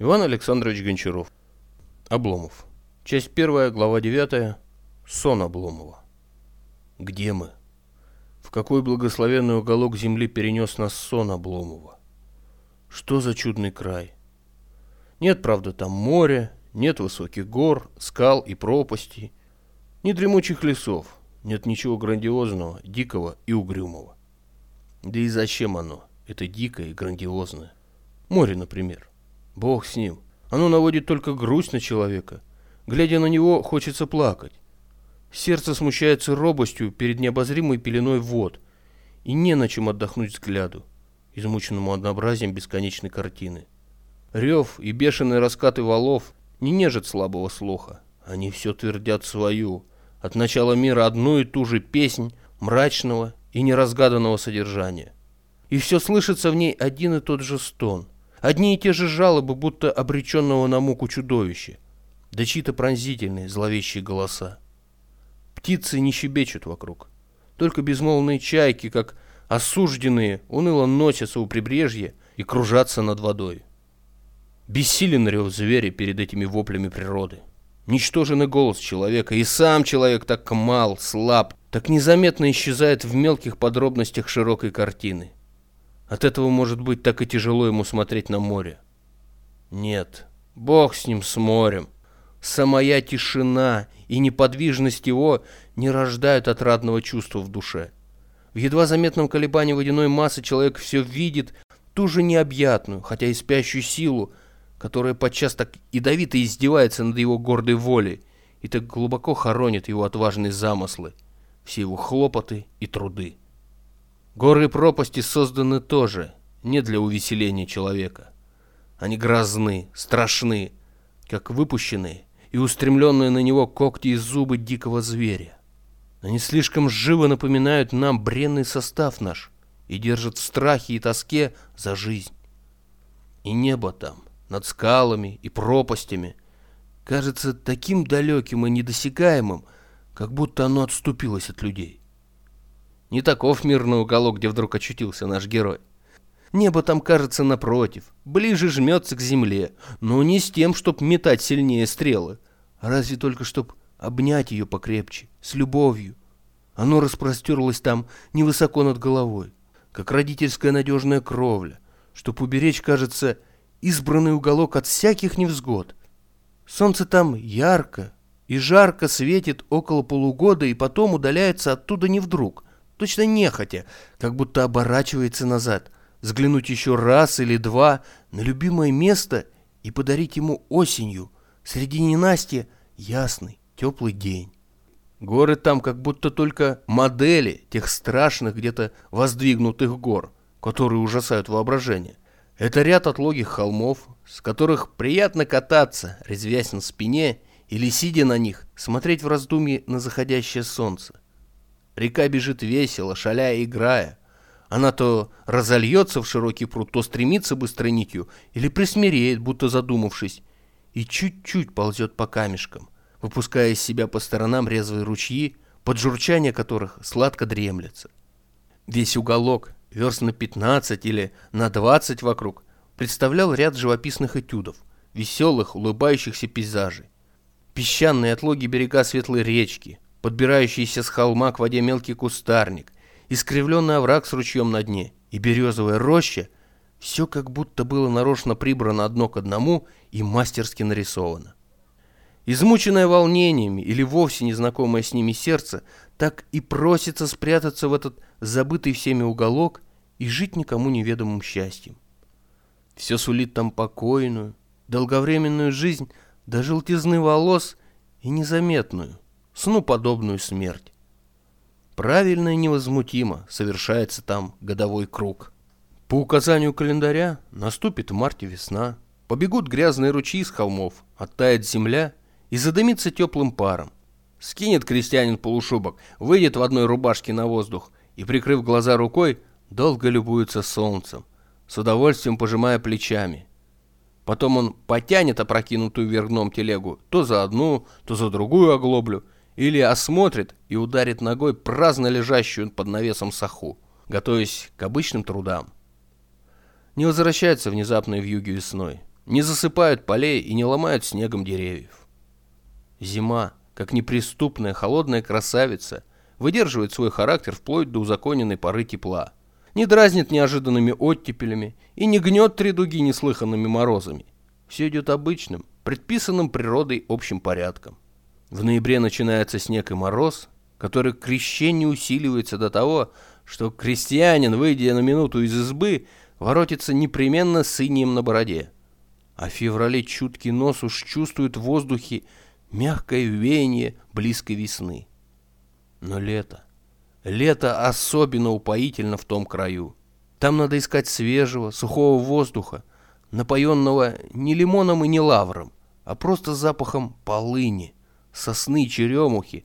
Иван Александрович Гончаров. Обломов. Часть первая, глава 9. Сон Обломова. Где мы? В какой благословенный уголок земли перенес нас сон Обломова? Что за чудный край? Нет, правда, там моря, нет высоких гор, скал и пропастей, ни дремучих лесов, нет ничего грандиозного, дикого и угрюмого. Да и зачем оно, это дикое и грандиозное? Море, например. Бог с ним. Оно наводит только грусть на человека. Глядя на него, хочется плакать. Сердце смущается робостью перед необозримой пеленой вод, и не на чем отдохнуть взгляду, измученному однообразием бесконечной картины. Рев и бешеные раскаты валов не нежат слабого слуха. Они все твердят свою, от начала мира одну и ту же песнь мрачного и неразгаданного содержания. И все слышится в ней один и тот же стон – Одни и те же жалобы, будто обреченного на муку чудовища. Да чьи-то пронзительные, зловещие голоса. Птицы не щебечут вокруг. Только безмолвные чайки, как осужденные, уныло носятся у прибрежья и кружатся над водой. Бессилен рев зверя перед этими воплями природы. Ничтоженный голос человека, и сам человек так мал, слаб, так незаметно исчезает в мелких подробностях широкой картины. От этого, может быть, так и тяжело ему смотреть на море. Нет, бог с ним, с морем. Самая тишина и неподвижность его не рождают отрадного чувства в душе. В едва заметном колебании водяной массы человек все видит ту же необъятную, хотя и спящую силу, которая подчас так ядовито издевается над его гордой волей и так глубоко хоронит его отважные замыслы, все его хлопоты и труды. Горы и пропасти созданы тоже не для увеселения человека. Они грозны, страшны, как выпущенные и устремленные на него когти и зубы дикого зверя. Они слишком живо напоминают нам бренный состав наш и держат в страхе и тоске за жизнь. И небо там, над скалами и пропастями, кажется таким далеким и недосягаемым, как будто оно отступилось от людей. Не таков мирный уголок, где вдруг очутился наш герой. Небо там, кажется, напротив, ближе жмется к земле, но не с тем, чтоб метать сильнее стрелы, а разве только чтоб обнять ее покрепче, с любовью. Оно распростерлось там невысоко над головой, как родительская надежная кровля, чтоб уберечь, кажется, избранный уголок от всяких невзгод. Солнце там ярко и жарко светит около полугода и потом удаляется оттуда не вдруг, точно нехотя, как будто оборачивается назад, взглянуть еще раз или два на любимое место и подарить ему осенью, среди ненастья, ясный, теплый день. Горы там как будто только модели тех страшных где-то воздвигнутых гор, которые ужасают воображение. Это ряд отлогих холмов, с которых приятно кататься, резвясь на спине, или, сидя на них, смотреть в раздумье на заходящее солнце. Река бежит весело, шаляя и играя. Она то разольется в широкий пруд, то стремится быстрой нитью, или присмиреет, будто задумавшись, и чуть-чуть ползет по камешкам, выпуская из себя по сторонам резвые ручьи, под журчание которых сладко дремлется. Весь уголок, верст на 15 или на 20 вокруг, представлял ряд живописных этюдов, веселых, улыбающихся пейзажей. Песчаные отлоги берега светлой речки, подбирающийся с холма к воде мелкий кустарник, искривленный овраг с ручьем на дне и березовая роща, все как будто было нарочно прибрано одно к одному и мастерски нарисовано. Измученное волнениями или вовсе незнакомое с ними сердце так и просится спрятаться в этот забытый всеми уголок и жить никому неведомым счастьем. Все сулит там покойную, долговременную жизнь до желтизны волос и незаметную, сну подобную смерть. Правильно и невозмутимо совершается там годовой круг. По указанию календаря наступит в марте весна, побегут грязные ручьи с холмов, оттает земля и задымится теплым паром. Скинет крестьянин полушубок, выйдет в одной рубашке на воздух и, прикрыв глаза рукой, долго любуется солнцем, с удовольствием пожимая плечами. Потом он потянет опрокинутую вверх дном телегу то за одну, то за другую оглоблю или осмотрит и ударит ногой праздно лежащую под навесом саху, готовясь к обычным трудам. Не возвращается внезапной юге весной. не засыпают полей и не ломают снегом деревьев. Зима, как неприступная холодная красавица, выдерживает свой характер вплоть до узаконенной поры тепла, не дразнит неожиданными оттепелями и не гнет три дуги неслыханными морозами. Все идет обычным, предписанным природой общим порядком. В ноябре начинается снег и мороз, который к крещению усиливается до того, что крестьянин, выйдя на минуту из избы, воротится непременно с инием на бороде. А в феврале чуткий нос уж чувствует в воздухе мягкое веяние близкой весны. Но лето. Лето особенно упоительно в том краю. Там надо искать свежего, сухого воздуха, напоенного не лимоном и не лавром, а просто запахом полыни, сосны, черемухи.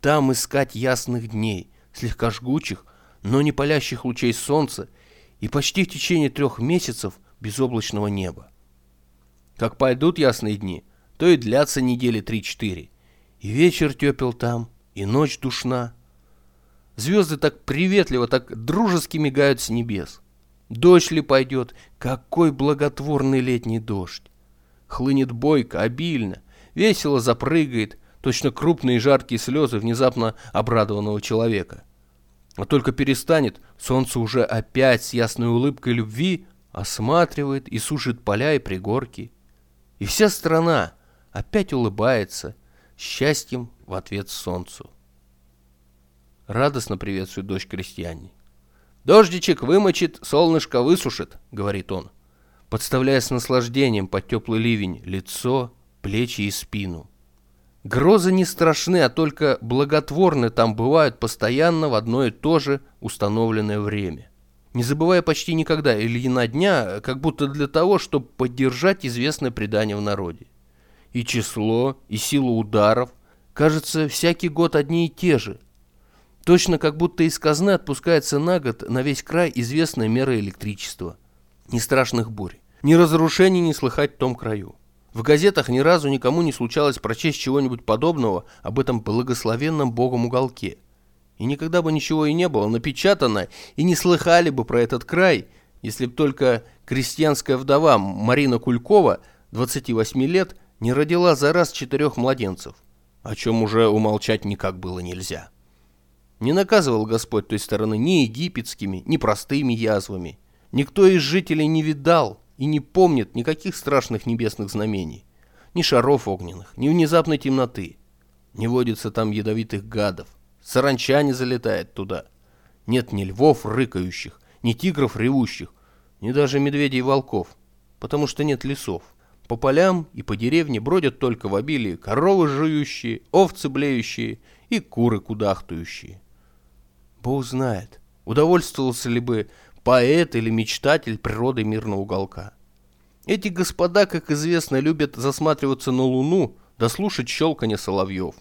Там искать ясных дней, слегка жгучих, но не палящих лучей солнца и почти в течение трех месяцев безоблачного неба. Как пойдут ясные дни, то и длятся недели три-четыре. И вечер тепел там, и ночь душна. Звезды так приветливо, так дружески мигают с небес. Дождь ли пойдет? Какой благотворный летний дождь! Хлынет бойко, обильно, весело запрыгает, точно крупные жаркие слезы внезапно обрадованного человека. А только перестанет, солнце уже опять с ясной улыбкой любви осматривает и сушит поля и пригорки. И вся страна опять улыбается счастьем в ответ солнцу. Радостно приветствует дочь крестьяне. «Дождичек вымочит, солнышко высушит», — говорит он, подставляя с наслаждением под теплый ливень лицо, плечи и спину. Грозы не страшны, а только благотворны там бывают постоянно в одно и то же установленное время. Не забывая почти никогда Ильина дня, как будто для того, чтобы поддержать известное предание в народе. И число, и сила ударов, кажется, всякий год одни и те же. Точно как будто из казны отпускается на год на весь край известная мера электричества. Ни страшных бурь, ни разрушений не слыхать в том краю. В газетах ни разу никому не случалось прочесть чего-нибудь подобного об этом благословенном богом уголке. И никогда бы ничего и не было напечатано, и не слыхали бы про этот край, если б только крестьянская вдова Марина Кулькова, 28 лет, не родила за раз четырех младенцев, о чем уже умолчать никак было нельзя. Не наказывал Господь той стороны ни египетскими, ни простыми язвами. Никто из жителей не видал, и не помнит никаких страшных небесных знамений, ни шаров огненных, ни внезапной темноты. Не водится там ядовитых гадов, саранча не залетает туда. Нет ни львов рыкающих, ни тигров ревущих, ни даже медведей и волков, потому что нет лесов. По полям и по деревне бродят только в обилии коровы жующие, овцы блеющие и куры кудахтающие. Бог знает, удовольствовался ли бы поэт или мечтатель природы мирного уголка. Эти господа, как известно, любят засматриваться на луну да слушать щелканье соловьев.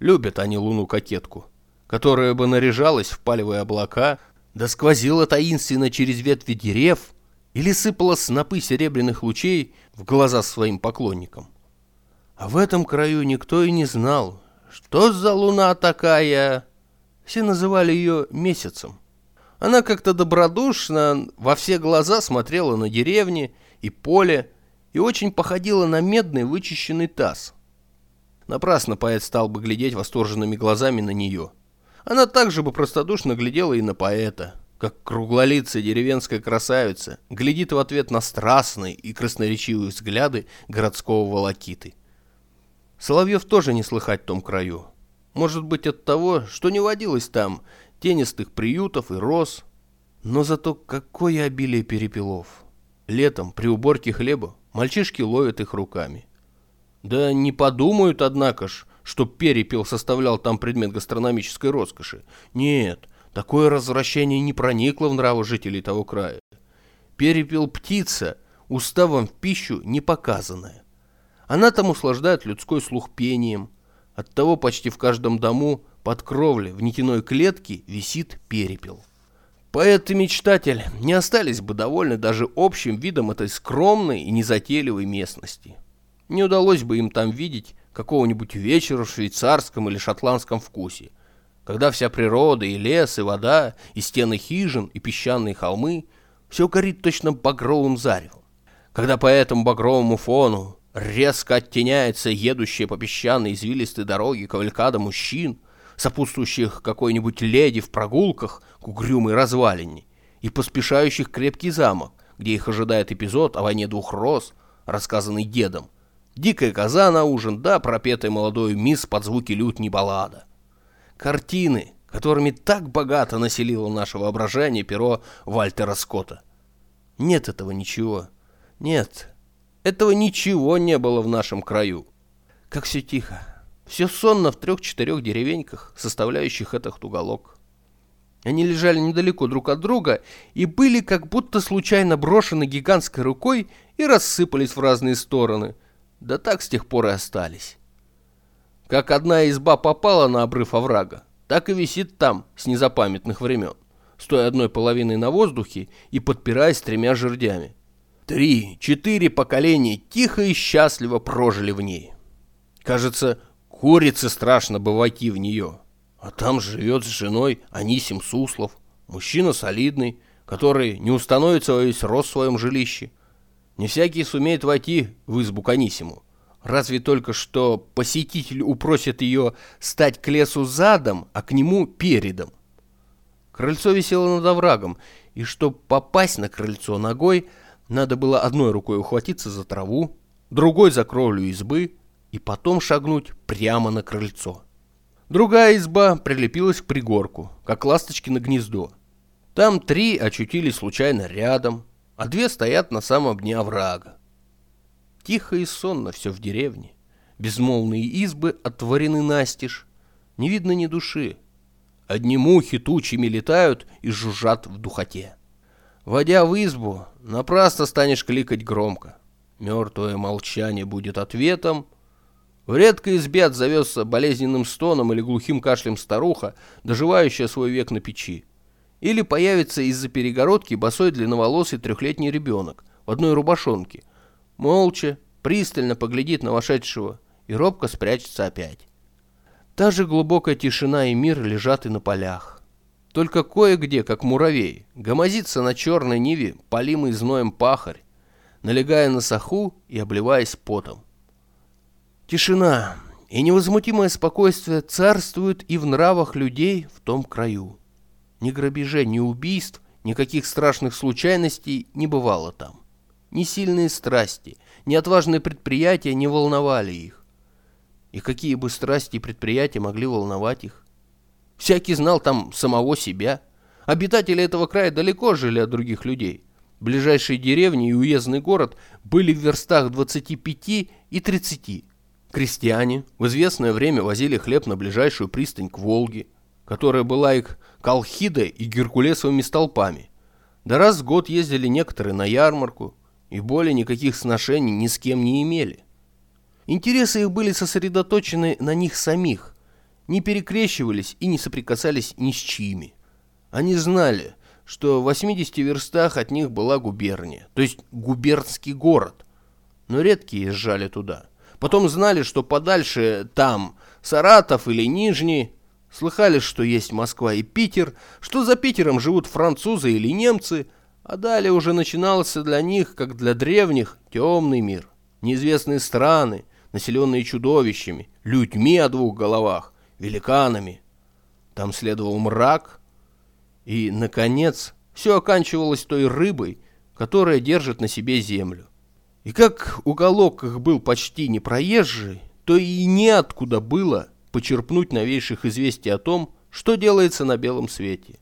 Любят они луну-кокетку, которая бы наряжалась в палевые облака, да сквозила таинственно через ветви дерев или сыпала снопы серебряных лучей в глаза своим поклонникам. А в этом краю никто и не знал, что за луна такая. Все называли ее месяцем. Она как-то добродушно во все глаза смотрела на деревни и поле и очень походила на медный вычищенный таз. Напрасно поэт стал бы глядеть восторженными глазами на нее. Она также бы простодушно глядела и на поэта, как круглолицая деревенская красавица глядит в ответ на страстные и красноречивые взгляды городского волокиты. Соловьев тоже не слыхать в том краю. Может быть от того, что не водилось там тенистых приютов и роз. Но зато какое обилие перепелов. Летом при уборке хлеба мальчишки ловят их руками. Да не подумают, однако ж, что перепел составлял там предмет гастрономической роскоши. Нет, такое развращение не проникло в нравы жителей того края. Перепел птица, уставом в пищу не показанная. Она там услаждает людской слух пением. Оттого почти в каждом дому под кровлей в нитяной клетке висит перепел. Поэт и мечтатель не остались бы довольны даже общим видом этой скромной и незатейливой местности. Не удалось бы им там видеть какого-нибудь вечера в швейцарском или шотландском вкусе, когда вся природа и лес, и вода, и стены хижин, и песчаные холмы все горит точно багровым заревом. когда по этому багровому фону резко оттеняется едущая по песчаной извилистой дороге кавалькада мужчин, сопутствующих какой-нибудь леди в прогулках к угрюмой развалине и поспешающих крепкий замок, где их ожидает эпизод о войне двух роз, рассказанный дедом. Дикая коза на ужин, да пропетая молодой мисс под звуки лютни баллада. Картины, которыми так богато населило наше воображение перо Вальтера Скотта. Нет этого ничего. Нет, этого ничего не было в нашем краю. Как все тихо. Все сонно в трех-четырех деревеньках, составляющих этот уголок. Они лежали недалеко друг от друга и были как будто случайно брошены гигантской рукой и рассыпались в разные стороны. Да так с тех пор и остались. Как одна изба попала на обрыв оврага, так и висит там с незапамятных времен, стоя одной половиной на воздухе и подпираясь тремя жердями. Три, четыре поколения тихо и счастливо прожили в ней. Кажется, курице страшно бы войти в нее. А там живет с женой Анисим Суслов, мужчина солидный, который не установится во весь рост в своем жилище. Не всякий сумеет войти в избу к Анисиму. Разве только что посетитель упросит ее стать к лесу задом, а к нему передом. Крыльцо висело над оврагом, и чтобы попасть на крыльцо ногой, надо было одной рукой ухватиться за траву, другой за кровлю избы и потом шагнуть прямо на крыльцо. Другая изба прилепилась к пригорку, как ласточки на гнездо. Там три очутились случайно рядом, а две стоят на самом дне оврага. Тихо и сонно все в деревне. Безмолвные избы отворены настежь. Не видно ни души. Одни мухи тучами летают и жужжат в духоте. Войдя в избу, напрасно станешь кликать громко. Мертвое молчание будет ответом. В редкой избе отзовется болезненным стоном или глухим кашлем старуха, доживающая свой век на печи. Или появится из-за перегородки босой длинноволосый трехлетний ребенок в одной рубашонке – молча, пристально поглядит на вошедшего и робко спрячется опять. Та же глубокая тишина и мир лежат и на полях. Только кое-где, как муравей, гомозится на черной ниве полимый зноем пахарь, налегая на саху и обливаясь потом. Тишина и невозмутимое спокойствие царствуют и в нравах людей в том краю. Ни грабежей, ни убийств, никаких страшных случайностей не бывало там. Ни сильные страсти, ни отважные предприятия не волновали их. И какие бы страсти и предприятия могли волновать их? Всякий знал там самого себя. Обитатели этого края далеко жили от других людей. Ближайшие деревни и уездный город были в верстах 25 и 30. Крестьяне в известное время возили хлеб на ближайшую пристань к Волге, которая была их колхидой и геркулесовыми столпами. Да раз в год ездили некоторые на ярмарку, и более никаких сношений ни с кем не имели. Интересы их были сосредоточены на них самих, не перекрещивались и не соприкасались ни с чьими. Они знали, что в 80 верстах от них была губерния, то есть губернский город, но редкие езжали туда. Потом знали, что подальше там Саратов или Нижний, слыхали, что есть Москва и Питер, что за Питером живут французы или немцы – а далее уже начинался для них, как для древних, темный мир. Неизвестные страны, населенные чудовищами, людьми о двух головах, великанами. Там следовал мрак. И, наконец, все оканчивалось той рыбой, которая держит на себе землю. И как уголок их был почти непроезжий, то и неоткуда было почерпнуть новейших известий о том, что делается на белом свете.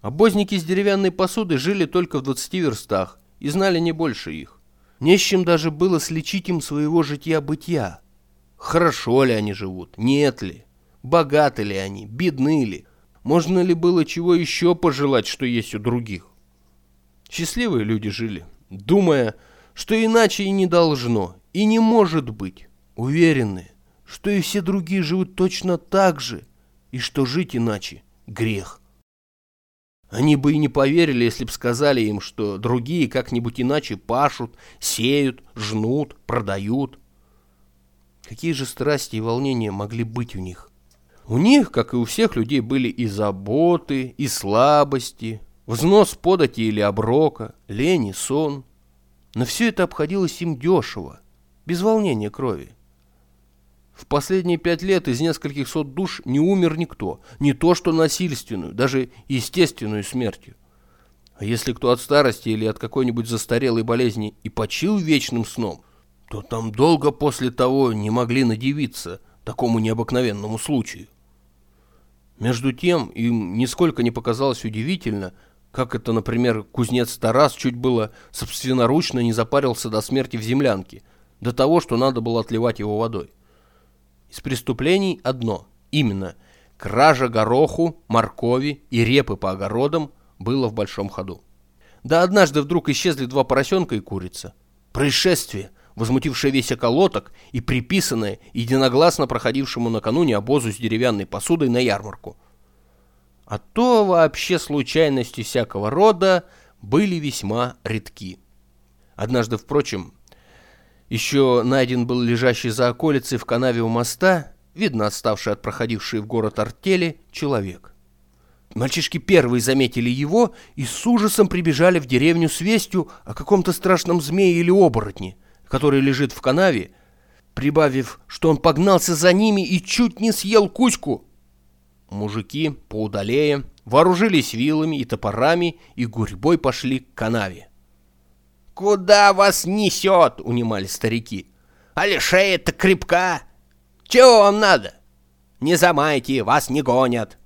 Обозники с деревянной посуды жили только в 20 верстах и знали не больше их. Не с чем даже было слечить им своего житья-бытия. Хорошо ли они живут, нет ли, богаты ли они, бедны ли, можно ли было чего еще пожелать, что есть у других. Счастливые люди жили, думая, что иначе и не должно, и не может быть, уверенные, что и все другие живут точно так же, и что жить иначе – грех. Они бы и не поверили, если бы сказали им, что другие как-нибудь иначе пашут, сеют, жнут, продают. Какие же страсти и волнения могли быть у них? У них, как и у всех людей, были и заботы, и слабости, взнос подати или оброка, лень и сон. Но все это обходилось им дешево, без волнения крови. В последние пять лет из нескольких сот душ не умер никто, не то что насильственную, даже естественную смертью. А если кто от старости или от какой-нибудь застарелой болезни и почил вечным сном, то там долго после того не могли надевиться такому необыкновенному случаю. Между тем, им нисколько не показалось удивительно, как это, например, кузнец Тарас чуть было собственноручно не запарился до смерти в землянке, до того, что надо было отливать его водой. Из преступлений одно, именно кража гороху, моркови и репы по огородам было в большом ходу. Да однажды вдруг исчезли два поросенка и курица. Происшествие, возмутившее весь околоток и приписанное единогласно проходившему накануне обозу с деревянной посудой на ярмарку. А то вообще случайности всякого рода были весьма редки. Однажды, впрочем, еще найден был лежащий за околицей в канаве у моста, видно отставший от проходившей в город артели, человек. Мальчишки первые заметили его и с ужасом прибежали в деревню с вестью о каком-то страшном змее или оборотне, который лежит в канаве, прибавив, что он погнался за ними и чуть не съел куську. Мужики, поудалее, вооружились вилами и топорами и гурьбой пошли к канаве. «Куда вас несет?» — унимали старики. «Али шея-то крепка? Чего вам надо? Не замайте, вас не гонят!»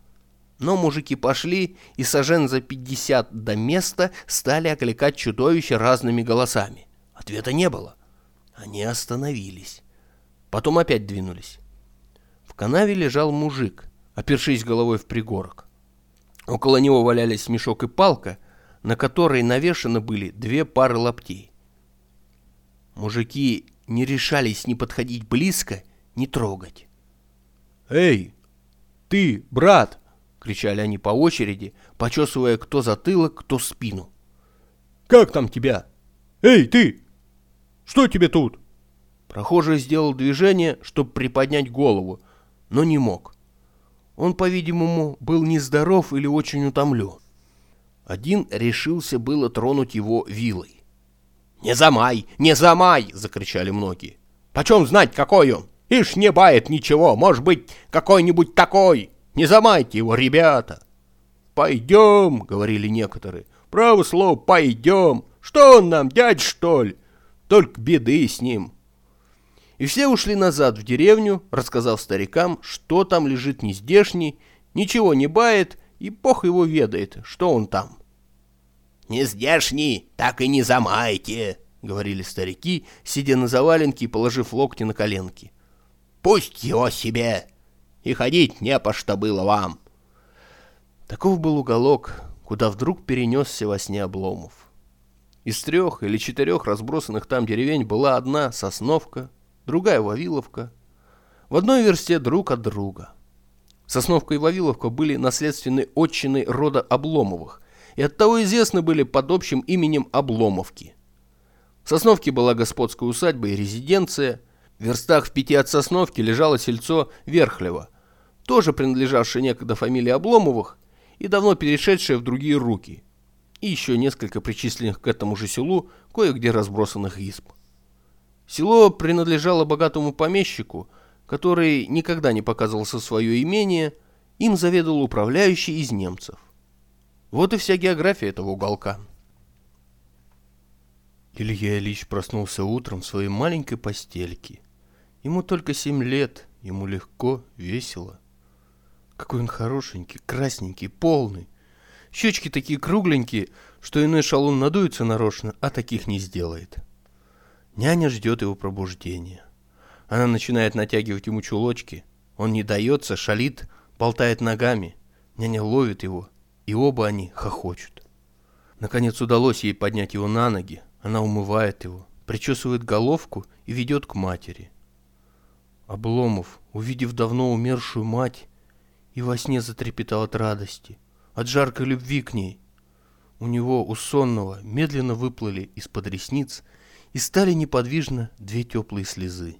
Но мужики пошли и сожен за пятьдесят до места стали окликать чудовище разными голосами. Ответа не было. Они остановились. Потом опять двинулись. В канаве лежал мужик, опершись головой в пригорок. Около него валялись мешок и палка, на которой навешаны были две пары лаптей. Мужики не решались ни подходить близко, ни трогать. «Эй, ты, брат!» — кричали они по очереди, почесывая кто затылок, кто спину. «Как там тебя? Эй, ты! Что тебе тут?» Прохожий сделал движение, чтобы приподнять голову, но не мог. Он, по-видимому, был нездоров или очень утомлен. Один решился было тронуть его вилой. «Не замай! Не замай!» — закричали многие. «Почем знать, какой он? Ишь, не бает ничего, может быть, какой-нибудь такой! Не замайте его, ребята!» «Пойдем!» — говорили некоторые. «Право слово, пойдем! Что он нам, дядь, что ли? Только беды с ним!» И все ушли назад в деревню, рассказав старикам, что там лежит нездешний, ничего не бает и бог его ведает, что он там. «Не здешний, так и не замайте», — говорили старики, сидя на заваленке и положив локти на коленки. «Пусть его себе, и ходить не по что было вам». Таков был уголок, куда вдруг перенесся во сне Обломов. Из трех или четырех разбросанных там деревень была одна Сосновка, другая Вавиловка, в одной версте друг от друга. Сосновка и Вавиловка были наследственной отчиной рода Обломовых, и оттого известны были под общим именем Обломовки. В Сосновке была господская усадьба и резиденция, в верстах в пяти от Сосновки лежало сельцо Верхлево, тоже принадлежавшее некогда фамилии Обломовых и давно перешедшее в другие руки, и еще несколько причисленных к этому же селу кое-где разбросанных изб. Село принадлежало богатому помещику – который никогда не показывался свое имение, им заведовал управляющий из немцев. Вот и вся география этого уголка. Илья Ильич проснулся утром в своей маленькой постельке. Ему только семь лет, ему легко, весело. Какой он хорошенький, красненький, полный. Щечки такие кругленькие, что иной шалун надуется нарочно, а таких не сделает. Няня ждет его пробуждения. Она начинает натягивать ему чулочки. Он не дается, шалит, болтает ногами. Няня ловит его, и оба они хохочут. Наконец удалось ей поднять его на ноги. Она умывает его, причесывает головку и ведет к матери. Обломов, увидев давно умершую мать, и во сне затрепетал от радости, от жаркой любви к ней. У него, у сонного, медленно выплыли из-под ресниц и стали неподвижно две теплые слезы.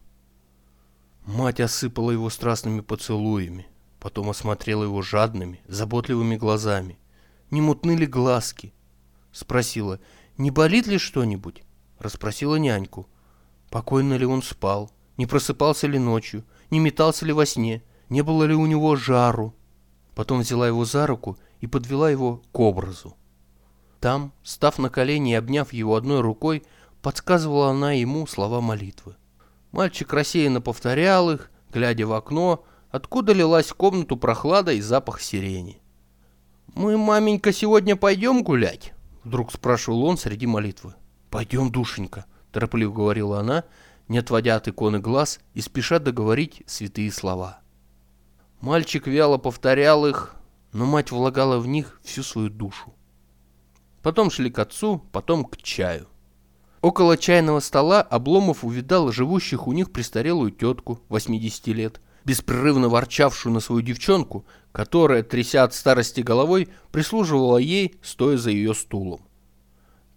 Мать осыпала его страстными поцелуями, потом осмотрела его жадными, заботливыми глазами. Не мутны ли глазки? Спросила, не болит ли что-нибудь? Расспросила няньку. Покойно ли он спал, не просыпался ли ночью, не метался ли во сне, не было ли у него жару. Потом взяла его за руку и подвела его к образу. Там, став на колени и обняв его одной рукой, подсказывала она ему слова молитвы. Мальчик рассеянно повторял их, глядя в окно, откуда лилась в комнату прохлада и запах сирени. «Мы, маменька, сегодня пойдем гулять?» Вдруг спрашивал он среди молитвы. «Пойдем, душенька», — торопливо говорила она, не отводя от иконы глаз и спеша договорить святые слова. Мальчик вяло повторял их, но мать влагала в них всю свою душу. Потом шли к отцу, потом к чаю. Около чайного стола Обломов увидал живущих у них престарелую тетку 80 лет, беспрерывно ворчавшую на свою девчонку, которая, тряся от старости головой, прислуживала ей, стоя за ее стулом.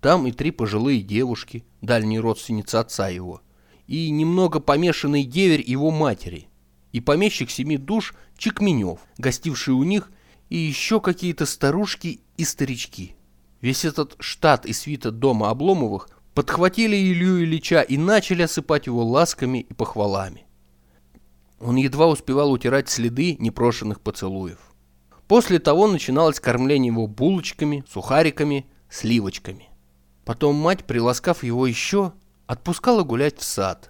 Там и три пожилые девушки, дальние родственницы отца его, и немного помешанный деверь его матери, и помещик семи душ Чекменев, гостивший у них, и еще какие-то старушки и старички. Весь этот штат и свита дома Обломовых подхватили Илью Ильича и начали осыпать его ласками и похвалами. Он едва успевал утирать следы непрошенных поцелуев. После того начиналось кормление его булочками, сухариками, сливочками. Потом мать, приласкав его еще, отпускала гулять в сад,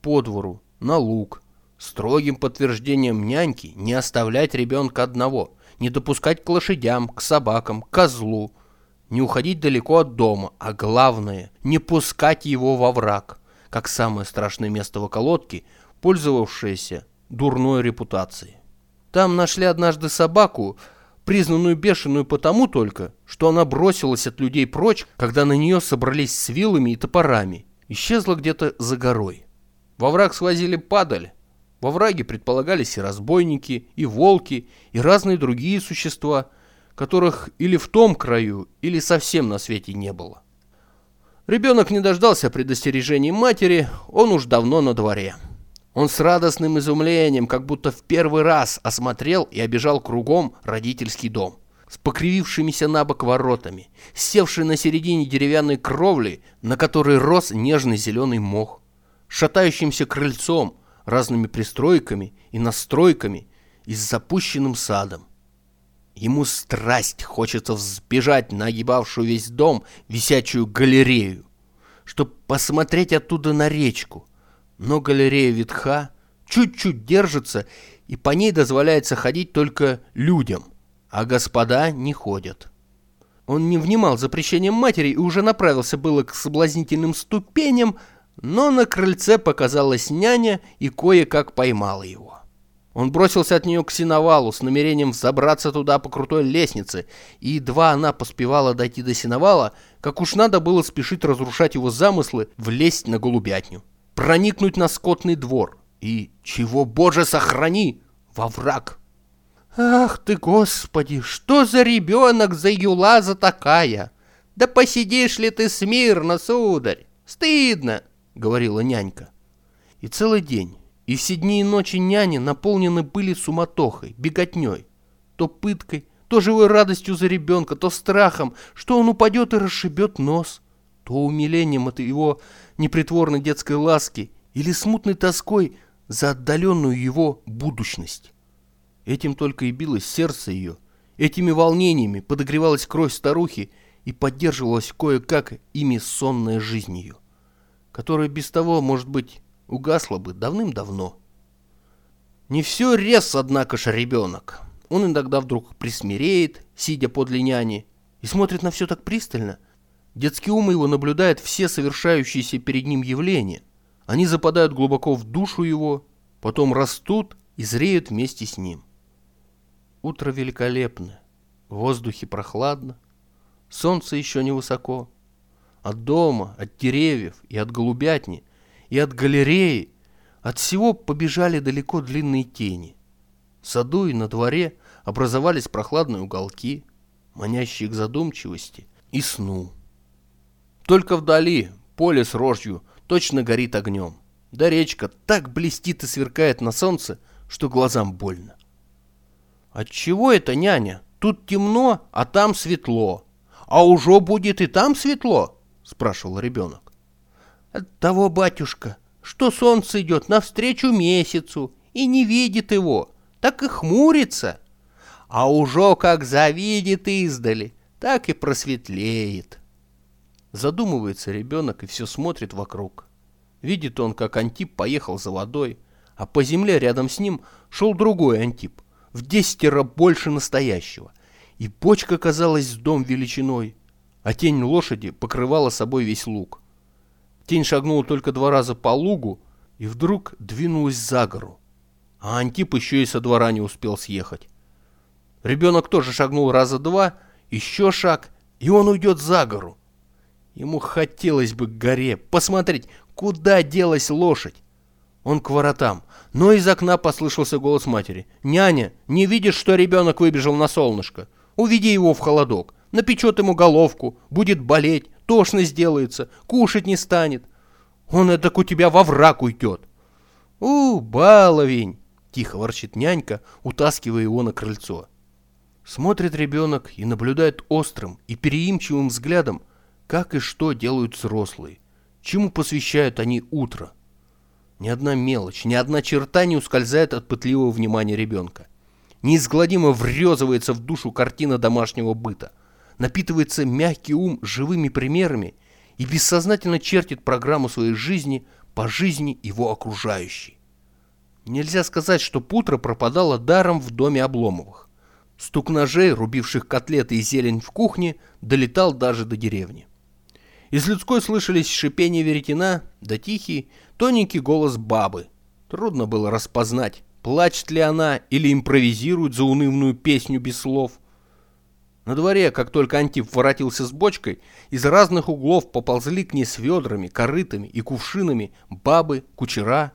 по двору, на луг, строгим подтверждением няньки не оставлять ребенка одного, не допускать к лошадям, к собакам, к козлу, не уходить далеко от дома, а главное, не пускать его во враг, как самое страшное место в околотке, пользовавшееся дурной репутацией. Там нашли однажды собаку, признанную бешеную потому только, что она бросилась от людей прочь, когда на нее собрались с вилами и топорами, исчезла где-то за горой. Во враг свозили падаль. Во враге предполагались и разбойники, и волки, и разные другие существа – которых или в том краю, или совсем на свете не было. Ребенок не дождался предостережений матери, он уж давно на дворе. Он с радостным изумлением, как будто в первый раз осмотрел и обежал кругом родительский дом. С покривившимися на бок воротами, севший на середине деревянной кровли, на которой рос нежный зеленый мох, шатающимся крыльцом, разными пристройками и настройками и с запущенным садом. Ему страсть хочется взбежать на огибавшую весь дом висячую галерею, чтобы посмотреть оттуда на речку. Но галерея ветха, чуть-чуть держится, и по ней дозволяется ходить только людям, а господа не ходят. Он не внимал запрещением матери и уже направился было к соблазнительным ступеням, но на крыльце показалась няня и кое-как поймала его. Он бросился от нее к синовалу с намерением забраться туда по крутой лестнице, и едва она поспевала дойти до синовала, как уж надо было спешить разрушать его замыслы, влезть на голубятню, проникнуть на скотный двор и, чего, боже, сохрани, во враг. «Ах ты, Господи, что за ребенок за юлаза такая? Да посидишь ли ты смирно, сударь? Стыдно!» — говорила нянька. И целый день и все дни и ночи няни наполнены были суматохой, беготней. То пыткой, то живой радостью за ребенка, то страхом, что он упадет и расшибет нос, то умилением от его непритворной детской ласки или смутной тоской за отдаленную его будущность. Этим только и билось сердце ее, этими волнениями подогревалась кровь старухи и поддерживалась кое-как ими сонная жизнь ее, которая без того, может быть, угасла бы давным-давно. Не все рез, однако ж, ребенок. Он иногда вдруг присмиреет, сидя подле няни, и смотрит на все так пристально. Детский ум его наблюдает все совершающиеся перед ним явления. Они западают глубоко в душу его, потом растут и зреют вместе с ним. Утро великолепное, в воздухе прохладно, солнце еще не высоко. От дома, от деревьев и от голубятни и от галереи, от всего побежали далеко длинные тени. В саду и на дворе образовались прохладные уголки, манящие к задумчивости и сну. Только вдали поле с рожью точно горит огнем, да речка так блестит и сверкает на солнце, что глазам больно. «Отчего это, няня? Тут темно, а там светло. А уже будет и там светло?» — спрашивал ребенок. От того, батюшка, что солнце идет навстречу месяцу и не видит его, так и хмурится. А уже как завидит издали, так и просветлеет. Задумывается ребенок и все смотрит вокруг. Видит он, как Антип поехал за водой, а по земле рядом с ним шел другой Антип, в десятеро больше настоящего. И бочка казалась с дом величиной, а тень лошади покрывала собой весь луг. Тень шагнула только два раза по лугу и вдруг двинулась за гору. А Антип еще и со двора не успел съехать. Ребенок тоже шагнул раза два, еще шаг, и он уйдет за гору. Ему хотелось бы к горе посмотреть, куда делась лошадь. Он к воротам, но из окна послышался голос матери. «Няня, не видишь, что ребенок выбежал на солнышко? Уведи его в холодок, напечет ему головку, будет болеть, тошно сделается, кушать не станет. Он это у тебя во враг уйдет». «У, баловень!» — тихо ворчит нянька, утаскивая его на крыльцо. Смотрит ребенок и наблюдает острым и переимчивым взглядом, как и что делают взрослые, чему посвящают они утро. Ни одна мелочь, ни одна черта не ускользает от пытливого внимания ребенка. Неизгладимо врезывается в душу картина домашнего быта, напитывается мягкий ум живыми примерами и бессознательно чертит программу своей жизни по жизни его окружающей. Нельзя сказать, что путро пропадало даром в доме Обломовых. Стук ножей, рубивших котлеты и зелень в кухне, долетал даже до деревни. Из людской слышались шипение веретена, да тихий, тоненький голос бабы. Трудно было распознать, плачет ли она или импровизирует заунывную песню без слов. На дворе, как только Антип воротился с бочкой, из разных углов поползли к ней с ведрами, корытами и кувшинами бабы, кучера.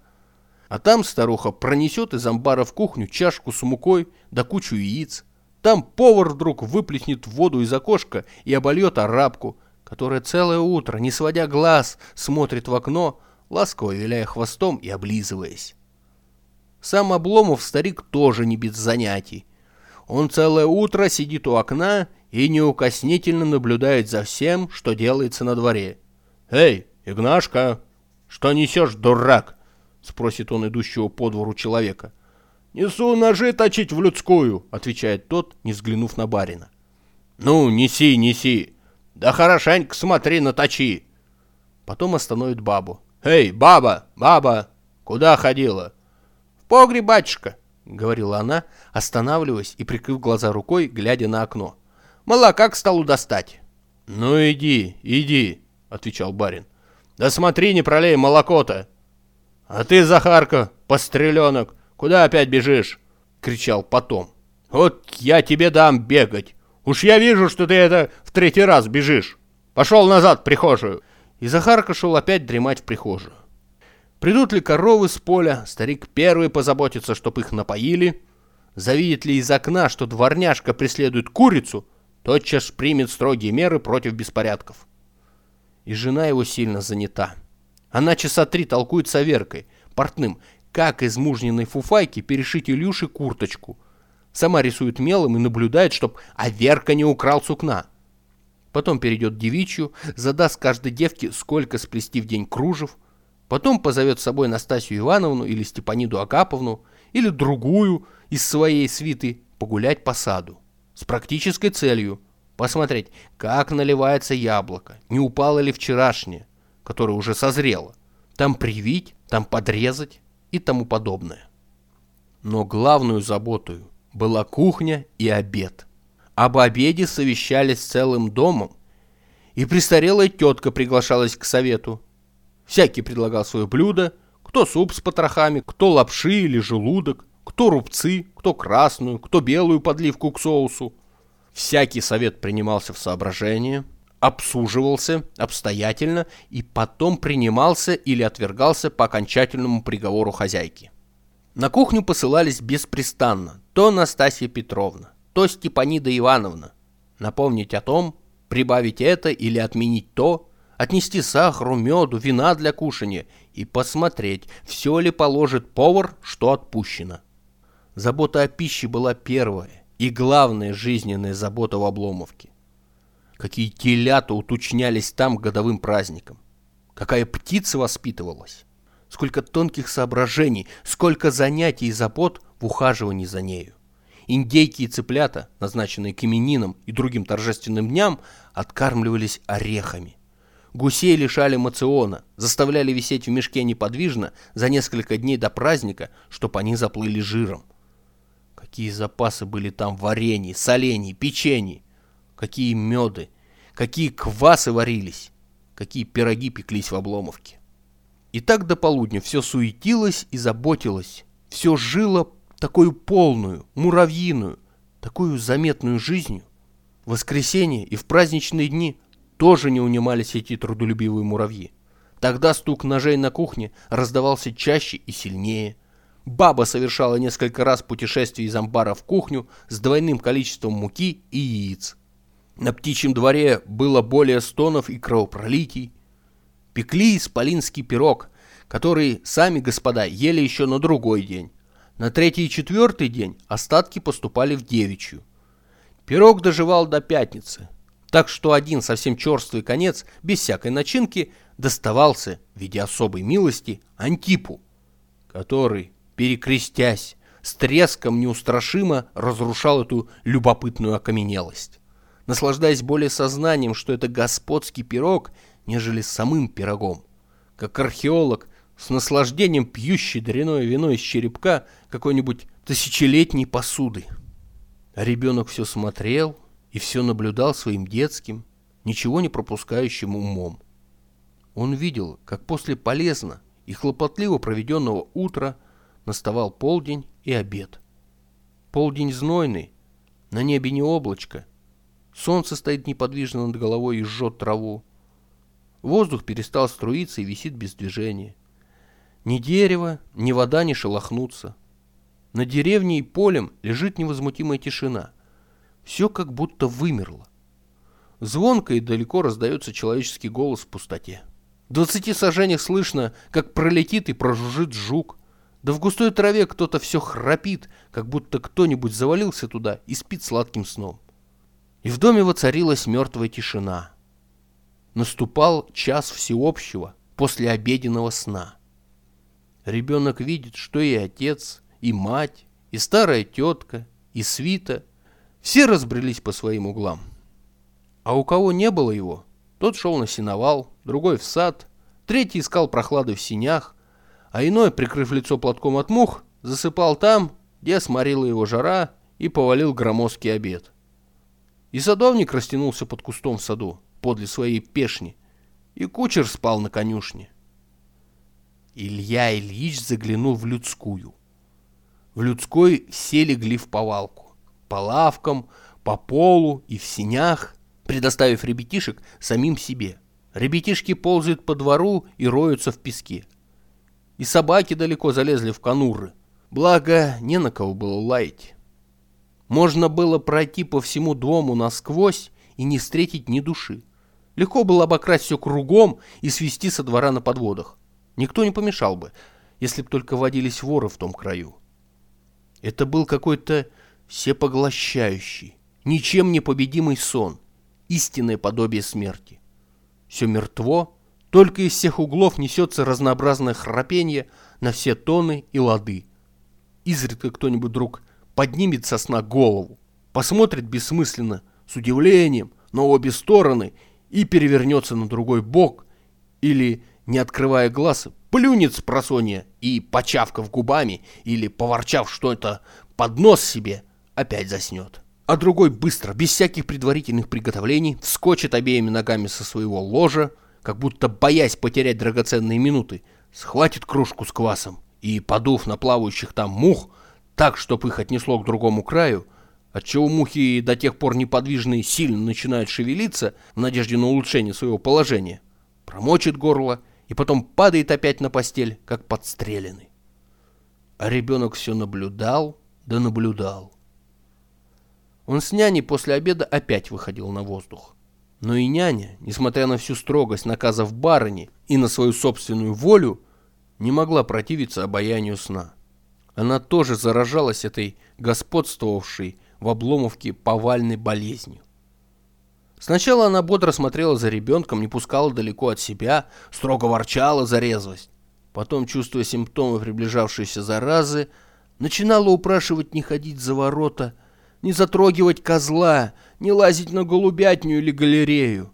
А там старуха пронесет из амбара в кухню чашку с мукой да кучу яиц. Там повар вдруг выплеснет воду из окошка и обольет арабку, которая целое утро, не сводя глаз, смотрит в окно, ласково виляя хвостом и облизываясь. Сам Обломов старик тоже не без занятий. Он целое утро сидит у окна и неукоснительно наблюдает за всем, что делается на дворе. «Эй, Игнашка, что несешь, дурак?» — спросит он идущего по двору человека. — «Несу ножи точить в людскую», — отвечает тот, не взглянув на барина. «Ну, неси, неси. Да хорошенько смотри, наточи». Потом остановит бабу. «Эй, баба, баба, куда ходила?» «В погреб, батюшка», — говорила она, останавливаясь и прикрыв глаза рукой, глядя на окно. «Молока к столу достать». «Ну иди, иди», — отвечал барин. «Да смотри, не пролей молоко-то». «А ты, Захарка, постреленок, Куда опять бежишь?» — кричал потом. «Вот я тебе дам бегать. Уж я вижу, что ты это в третий раз бежишь. Пошел назад в прихожую». И Захарка шел опять дремать в прихожую. Придут ли коровы с поля, старик первый позаботится, чтоб их напоили. Завидит ли из окна, что дворняжка преследует курицу, тотчас примет строгие меры против беспорядков. И жена его сильно занята. Она часа три толкует с Аверкой, портным, как из мужниной фуфайки перешить Илюше курточку. Сама рисует мелом и наблюдает, чтоб Аверка не украл сукна. Потом перейдет девичью, задаст каждой девке, сколько сплести в день кружев. Потом позовет с собой Настасью Ивановну или Степаниду Агаповну, или другую из своей свиты погулять по саду. С практической целью посмотреть, как наливается яблоко, не упало ли вчерашнее, которое уже созрело. Там привить, там подрезать и тому подобное. Но главную заботою была кухня и обед. Об обеде совещались целым домом, и престарелая тетка приглашалась к совету. Всякий предлагал свое блюдо, кто суп с потрохами, кто лапши или желудок, кто рубцы, кто красную, кто белую подливку к соусу. Всякий совет принимался в соображение, обсуживался обстоятельно и потом принимался или отвергался по окончательному приговору хозяйки. На кухню посылались беспрестанно то Настасья Петровна, то Степанида Ивановна. Напомнить о том, прибавить это или отменить то, отнести сахару, меду, вина для кушания и посмотреть, все ли положит повар, что отпущено. Забота о пище была первая и главная жизненная забота в Обломовке какие телята уточнялись там годовым праздником. какая птица воспитывалась, сколько тонких соображений, сколько занятий и забот в ухаживании за нею. Индейки и цыплята, назначенные к именинам и другим торжественным дням, откармливались орехами. Гусей лишали мациона, заставляли висеть в мешке неподвижно за несколько дней до праздника, чтоб они заплыли жиром. Какие запасы были там варений, солений, печений, какие меды, какие квасы варились, какие пироги пеклись в обломовке. И так до полудня все суетилось и заботилось, все жило такую полную, муравьиную, такую заметную жизнью. В воскресенье и в праздничные дни тоже не унимались эти трудолюбивые муравьи. Тогда стук ножей на кухне раздавался чаще и сильнее. Баба совершала несколько раз путешествие из амбара в кухню с двойным количеством муки и яиц. На птичьем дворе было более стонов и кровопролитий. Пекли исполинский пирог, который сами господа ели еще на другой день. На третий и четвертый день остатки поступали в девичью. Пирог доживал до пятницы, так что один совсем черствый конец, без всякой начинки, доставался в виде особой милости Антипу, который перекрестясь, с треском неустрашимо разрушал эту любопытную окаменелость, наслаждаясь более сознанием, что это господский пирог, нежели самым пирогом. Как археолог, с наслаждением пьющий дряное вино из черепка какой-нибудь тысячелетней посуды. А ребенок все смотрел и все наблюдал своим детским, ничего не пропускающим умом. Он видел, как после полезно и хлопотливо проведенного утра наставал полдень и обед. Полдень знойный, на небе не облачко. Солнце стоит неподвижно над головой и жжет траву. Воздух перестал струиться и висит без движения. Ни дерево, ни вода не шелохнутся. На деревне и полем лежит невозмутимая тишина. Все как будто вымерло. Звонко и далеко раздается человеческий голос в пустоте. В двадцати сажениях слышно, как пролетит и прожужжит жук. Да в густой траве кто-то все храпит, как будто кто-нибудь завалился туда и спит сладким сном. И в доме воцарилась мертвая тишина. Наступал час всеобщего послеобеденного сна. Ребенок видит, что и отец, и мать, и старая тетка, и свита все разбрелись по своим углам. А у кого не было его, тот шел на сеновал, другой в сад, третий искал прохлады в синях, а иной, прикрыв лицо платком от мух, засыпал там, где сморила его жара и повалил громоздкий обед. И садовник растянулся под кустом в саду, подле своей пешни, и кучер спал на конюшне. Илья Ильич заглянул в людскую. В людской все легли в повалку. По лавкам, по полу и в синях, предоставив ребятишек самим себе. Ребятишки ползают по двору и роются в песке и собаки далеко залезли в конуры. Благо, не на кого было лаять. Можно было пройти по всему дому насквозь и не встретить ни души. Легко было обокрасть все кругом и свести со двора на подводах. Никто не помешал бы, если б только водились воры в том краю. Это был какой-то всепоглощающий, ничем не победимый сон, истинное подобие смерти. Все мертво, только из всех углов несется разнообразное храпенье на все тоны и лады. Изредка кто-нибудь вдруг поднимет со сна голову, посмотрит бессмысленно, с удивлением, на обе стороны и перевернется на другой бок, или, не открывая глаз, плюнет с просонья и, почавкав губами или поворчав что-то под нос себе, опять заснет. А другой быстро, без всяких предварительных приготовлений, вскочит обеими ногами со своего ложа, как будто боясь потерять драгоценные минуты, схватит кружку с квасом и, подув на плавающих там мух, так, чтоб их отнесло к другому краю, отчего мухи до тех пор неподвижные сильно начинают шевелиться в надежде на улучшение своего положения, промочит горло и потом падает опять на постель, как подстреленный. А ребенок все наблюдал, да наблюдал. Он с няней после обеда опять выходил на воздух. Но и няня, несмотря на всю строгость наказов барыни и на свою собственную волю, не могла противиться обаянию сна. Она тоже заражалась этой господствовавшей в Обломовке повальной болезнью. Сначала она бодро смотрела за ребенком, не пускала далеко от себя, строго ворчала за резвость. Потом, чувствуя симптомы приближавшейся заразы, начинала упрашивать не ходить за ворота, не затрогивать козла, не лазить на голубятню или галерею.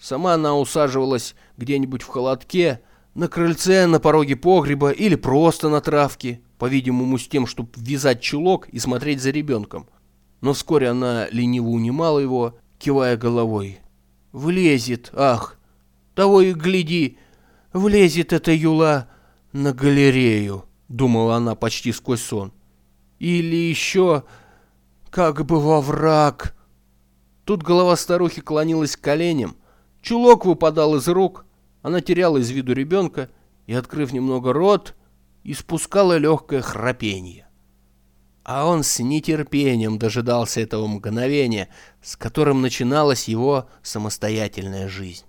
Сама она усаживалась где-нибудь в холодке, на крыльце, на пороге погреба или просто на травке, по-видимому, с тем, чтобы вязать чулок и смотреть за ребенком. Но вскоре она лениво унимала его, кивая головой. «Влезет, ах! Того и гляди, влезет эта юла на галерею!» — думала она почти сквозь сон. «Или еще как бы во враг!» Тут голова старухи клонилась к коленям, чулок выпадал из рук, она теряла из виду ребенка и, открыв немного рот, испускала легкое храпение. А он с нетерпением дожидался этого мгновения, с которым начиналась его самостоятельная жизнь.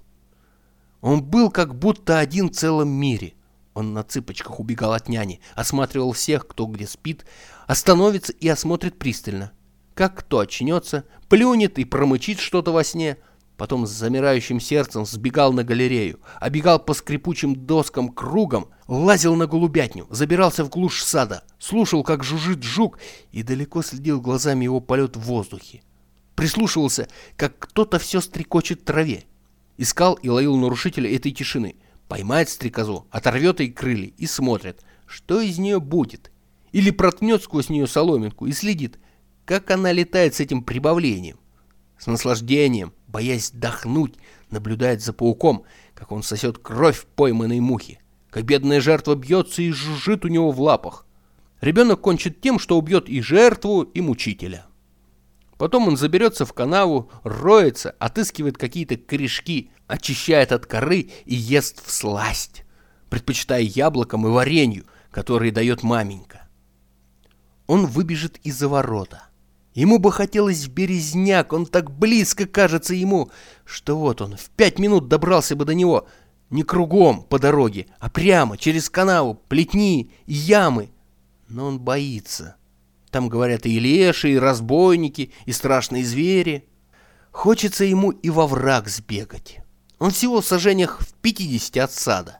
Он был как будто один в целом мире. Он на цыпочках убегал от няни, осматривал всех, кто где спит, остановится и осмотрит пристально. Как кто очнется, плюнет и промычит что-то во сне, Потом с замирающим сердцем сбегал на галерею, обегал по скрипучим доскам кругом, лазил на голубятню, забирался в глушь сада, слушал, как жужжит жук, и далеко следил глазами его полет в воздухе. Прислушивался, как кто-то все стрекочет в траве. Искал и ловил нарушителя этой тишины. Поймает стрекозу, оторвет ей крылья и смотрит, что из нее будет. Или проткнет сквозь нее соломинку и следит, как она летает с этим прибавлением. С наслаждением, боясь дохнуть, наблюдает за пауком, как он сосет кровь пойманной мухи, как бедная жертва бьется и жужжит у него в лапах. Ребенок кончит тем, что убьет и жертву, и мучителя. Потом он заберется в канаву, роется, отыскивает какие-то корешки, очищает от коры и ест в сласть, предпочитая яблокам и варенью, которые дает маменька. Он выбежит из-за ворота. Ему бы хотелось в березняк, он так близко кажется ему, что вот он в пять минут добрался бы до него, не кругом по дороге, а прямо через канаву, плетни и ямы. Но он боится. Там, говорят, и леши, и разбойники, и страшные звери. Хочется ему и во враг сбегать. Он всего в сажениях в пятидесяти от сада.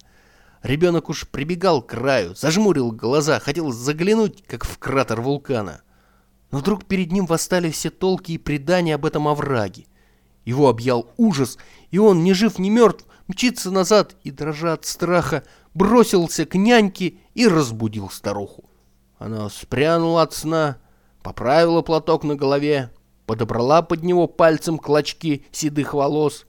Ребенок уж прибегал к краю, зажмурил глаза, хотел заглянуть, как в кратер вулкана. Но вдруг перед ним восстали все толки и предания об этом овраге. Его объял ужас, и он, ни жив, ни мертв, мчится назад и, дрожа от страха, бросился к няньке и разбудил старуху. Она спрянула от сна, поправила платок на голове, подобрала под него пальцем клочки седых волос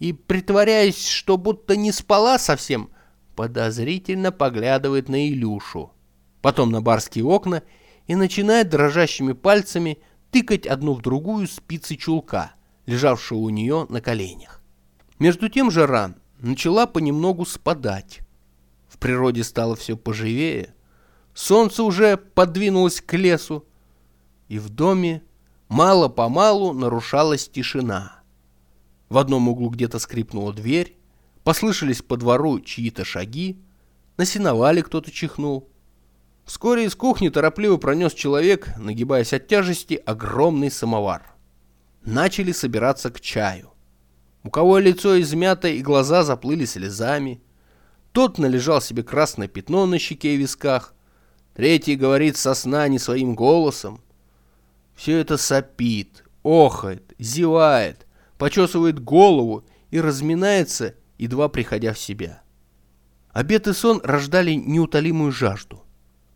и, притворяясь, что будто не спала совсем, подозрительно поглядывает на Илюшу, потом на барские окна и начинает дрожащими пальцами тыкать одну в другую спицы чулка, лежавшего у нее на коленях. Между тем жара начала понемногу спадать. В природе стало все поживее. Солнце уже подвинулось к лесу, и в доме мало-помалу нарушалась тишина. В одном углу где-то скрипнула дверь, послышались по двору чьи-то шаги, на сеновале кто-то чихнул. Вскоре из кухни торопливо пронес человек, нагибаясь от тяжести, огромный самовар. Начали собираться к чаю. У кого лицо измято и глаза заплыли слезами. Тот належал себе красное пятно на щеке и висках. Третий говорит со сна не своим голосом. Все это сопит, охает, зевает, почесывает голову и разминается, едва приходя в себя. Обед и сон рождали неутолимую жажду.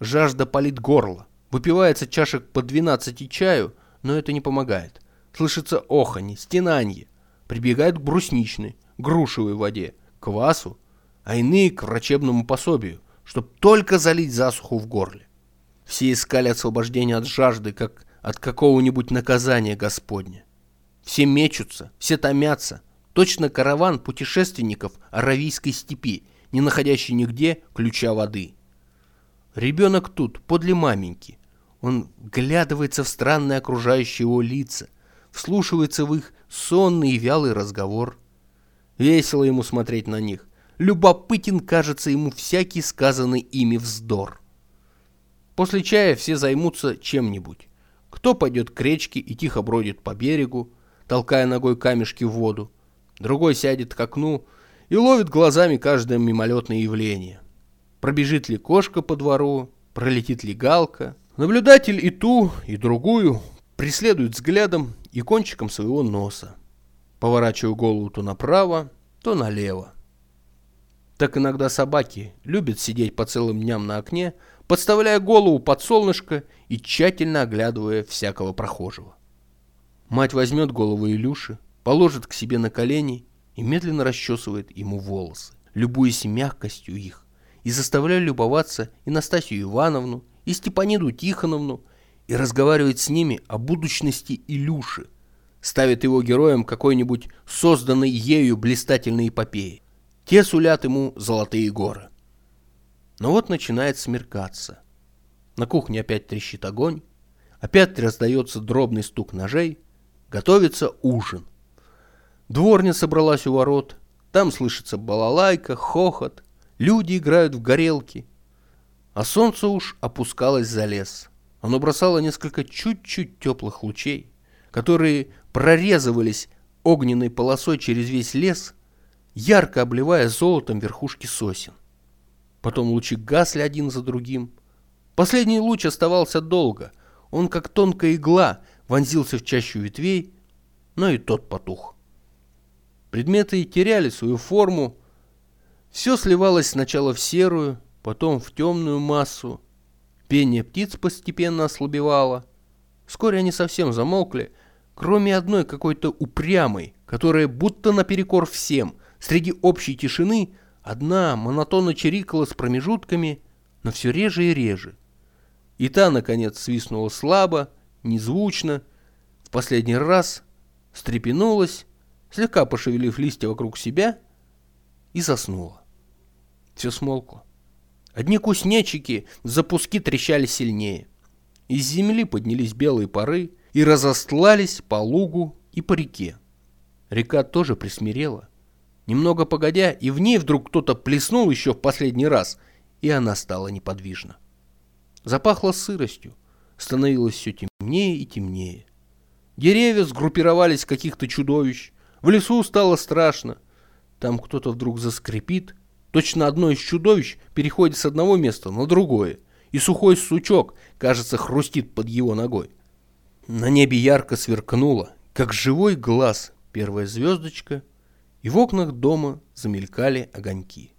Жажда палит горло. Выпивается чашек по 12 чаю, но это не помогает. Слышится оханье, стенанье. Прибегают к брусничной, грушевой воде, квасу, а иные к врачебному пособию, чтобы только залить засуху в горле. Все искали освобождения от жажды, как от какого-нибудь наказания Господня. Все мечутся, все томятся. Точно караван путешественников Аравийской степи, не находящий нигде ключа воды. Ребенок тут, подле маменьки. Он глядывается в странные окружающие его лица, вслушивается в их сонный и вялый разговор. Весело ему смотреть на них. Любопытен кажется ему всякий сказанный ими вздор. После чая все займутся чем-нибудь. Кто пойдет к речке и тихо бродит по берегу, толкая ногой камешки в воду. Другой сядет к окну и ловит глазами каждое мимолетное явление. Пробежит ли кошка по двору, пролетит ли галка. Наблюдатель и ту, и другую преследует взглядом и кончиком своего носа. Поворачиваю голову то направо, то налево. Так иногда собаки любят сидеть по целым дням на окне, подставляя голову под солнышко и тщательно оглядывая всякого прохожего. Мать возьмет голову Илюши, положит к себе на колени и медленно расчесывает ему волосы, любуясь мягкостью их, и заставляя любоваться и Настасью Ивановну, и Степаниду Тихоновну, и разговаривать с ними о будущности Илюши, ставит его героем какой-нибудь созданной ею блистательной эпопеи. Те сулят ему золотые горы. Но вот начинает смеркаться. На кухне опять трещит огонь, опять раздается дробный стук ножей, готовится ужин. Дворня собралась у ворот, там слышится балалайка, хохот, люди играют в горелки. А солнце уж опускалось за лес. Оно бросало несколько чуть-чуть теплых лучей, которые прорезывались огненной полосой через весь лес ярко обливая золотом верхушки сосен. Потом лучи гасли один за другим. Последний луч оставался долго. Он, как тонкая игла, вонзился в чащу ветвей, но и тот потух. Предметы теряли свою форму. Все сливалось сначала в серую, потом в темную массу. Пение птиц постепенно ослабевало. Вскоре они совсем замолкли, кроме одной какой-то упрямой, которая будто наперекор всем – Среди общей тишины одна монотонно чирикала с промежутками, но все реже и реже. И та, наконец, свистнула слабо, незвучно, в последний раз встрепенулась, слегка пошевелив листья вокруг себя, и заснула. Все смолкло. Одни куснечики в запуски трещали сильнее. Из земли поднялись белые пары и разостлались по лугу и по реке. Река тоже присмирела. Немного погодя, и в ней вдруг кто-то плеснул еще в последний раз, и она стала неподвижна. Запахло сыростью, становилось все темнее и темнее. Деревья сгруппировались каких-то чудовищ, в лесу стало страшно. Там кто-то вдруг заскрипит, точно одно из чудовищ переходит с одного места на другое, и сухой сучок, кажется, хрустит под его ногой. На небе ярко сверкнуло, как живой глаз, первая звездочка и в окнах дома замелькали огоньки.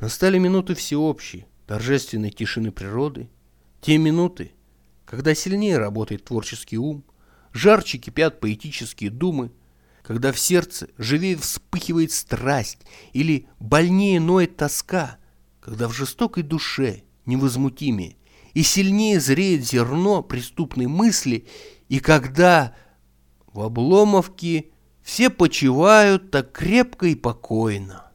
Настали минуты всеобщей, торжественной тишины природы, те минуты, когда сильнее работает творческий ум, жарче кипят поэтические думы, когда в сердце живее вспыхивает страсть или больнее ноет тоска, когда в жестокой душе невозмутимее и сильнее зреет зерно преступной мысли, и когда в Обломовке все почивают так крепко и покойно.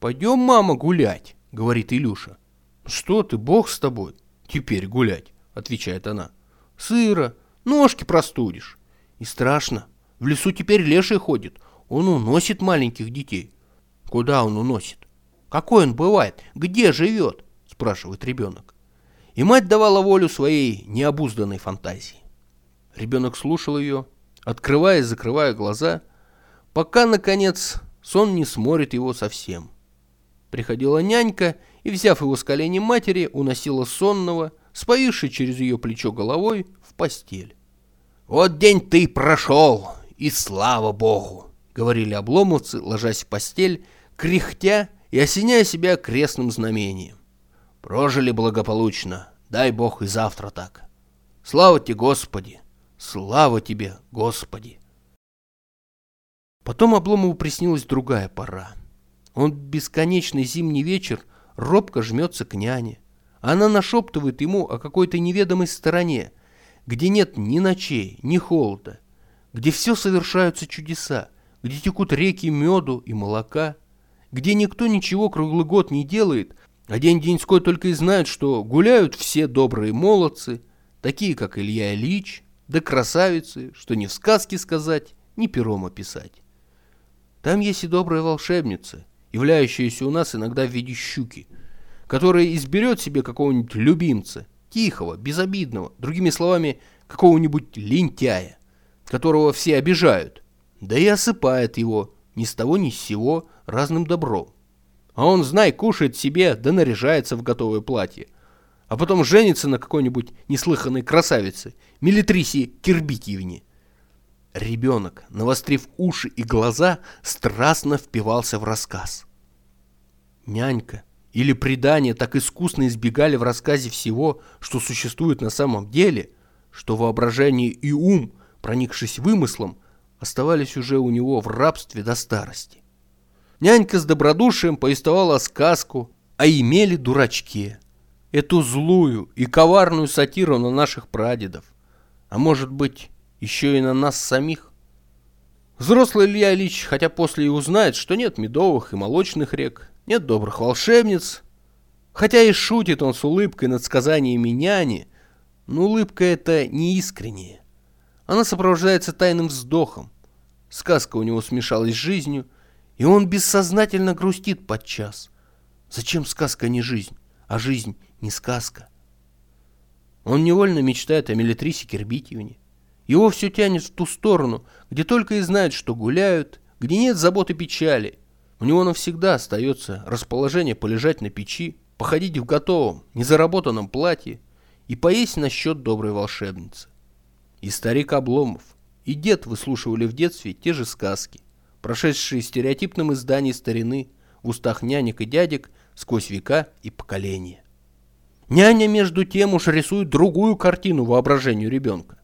«Пойдем, мама, гулять», — говорит Илюша. «Что ты, бог с тобой?» «Теперь гулять», — отвечает она. «Сыро, ножки простудишь. И страшно. В лесу теперь леший ходит. Он уносит маленьких детей». «Куда он уносит?» «Какой он бывает? Где живет?» — спрашивает ребенок. И мать давала волю своей необузданной фантазии. Ребенок слушал ее открывая и закрывая глаза, пока, наконец, сон не сморит его совсем. Приходила нянька и, взяв его с колени матери, уносила сонного, споивший через ее плечо головой, в постель. «Вот день ты прошел, и слава богу!» — говорили обломовцы, ложась в постель, кряхтя и осеняя себя крестным знамением. «Прожили благополучно, дай бог и завтра так. Слава тебе, Господи!» Слава тебе, Господи! Потом Обломову приснилась другая пора. Он бесконечный зимний вечер робко жмется к няне. Она нашептывает ему о какой-то неведомой стороне, где нет ни ночей, ни холода, где все совершаются чудеса, где текут реки меду и молока, где никто ничего круглый год не делает, а день-деньской только и знает, что гуляют все добрые молодцы, такие как Илья Ильич, да красавицы, что ни в сказке сказать, ни пером описать. Там есть и добрая волшебница, являющаяся у нас иногда в виде щуки, которая изберет себе какого-нибудь любимца, тихого, безобидного, другими словами, какого-нибудь лентяя, которого все обижают, да и осыпает его ни с того ни с сего разным добром. А он, знай, кушает себе, да наряжается в готовое платье. А потом женится на какой-нибудь неслыханной красавице, Милитрисе Кирбикиевне. Ребенок, навострив уши и глаза, страстно впивался в рассказ. Нянька или предание так искусно избегали в рассказе всего, что существует на самом деле, что воображение и ум, проникшись вымыслом, оставались уже у него в рабстве до старости. Нянька с добродушием повествовала сказку о имели дурачке, эту злую и коварную сатиру на наших прадедов, а может быть, еще и на нас самих. Взрослый Илья Ильич, хотя после и узнает, что нет медовых и молочных рек, нет добрых волшебниц, хотя и шутит он с улыбкой над сказаниями няни, но улыбка эта неискренняя. Она сопровождается тайным вздохом. Сказка у него смешалась с жизнью, и он бессознательно грустит подчас. Зачем сказка не жизнь, а жизнь не сказка? Он невольно мечтает о Мелитрисе Кирбитьевне. Его все тянет в ту сторону, где только и знают, что гуляют, где нет забот и печали. У него навсегда остается расположение полежать на печи, походить в готовом, незаработанном платье и поесть на счет доброй волшебницы. И старик Обломов, и дед выслушивали в детстве те же сказки, прошедшие в стереотипном издании старины в устах нянек и дядек сквозь века и поколения. Няня, между тем, уж рисует другую картину воображению ребенка.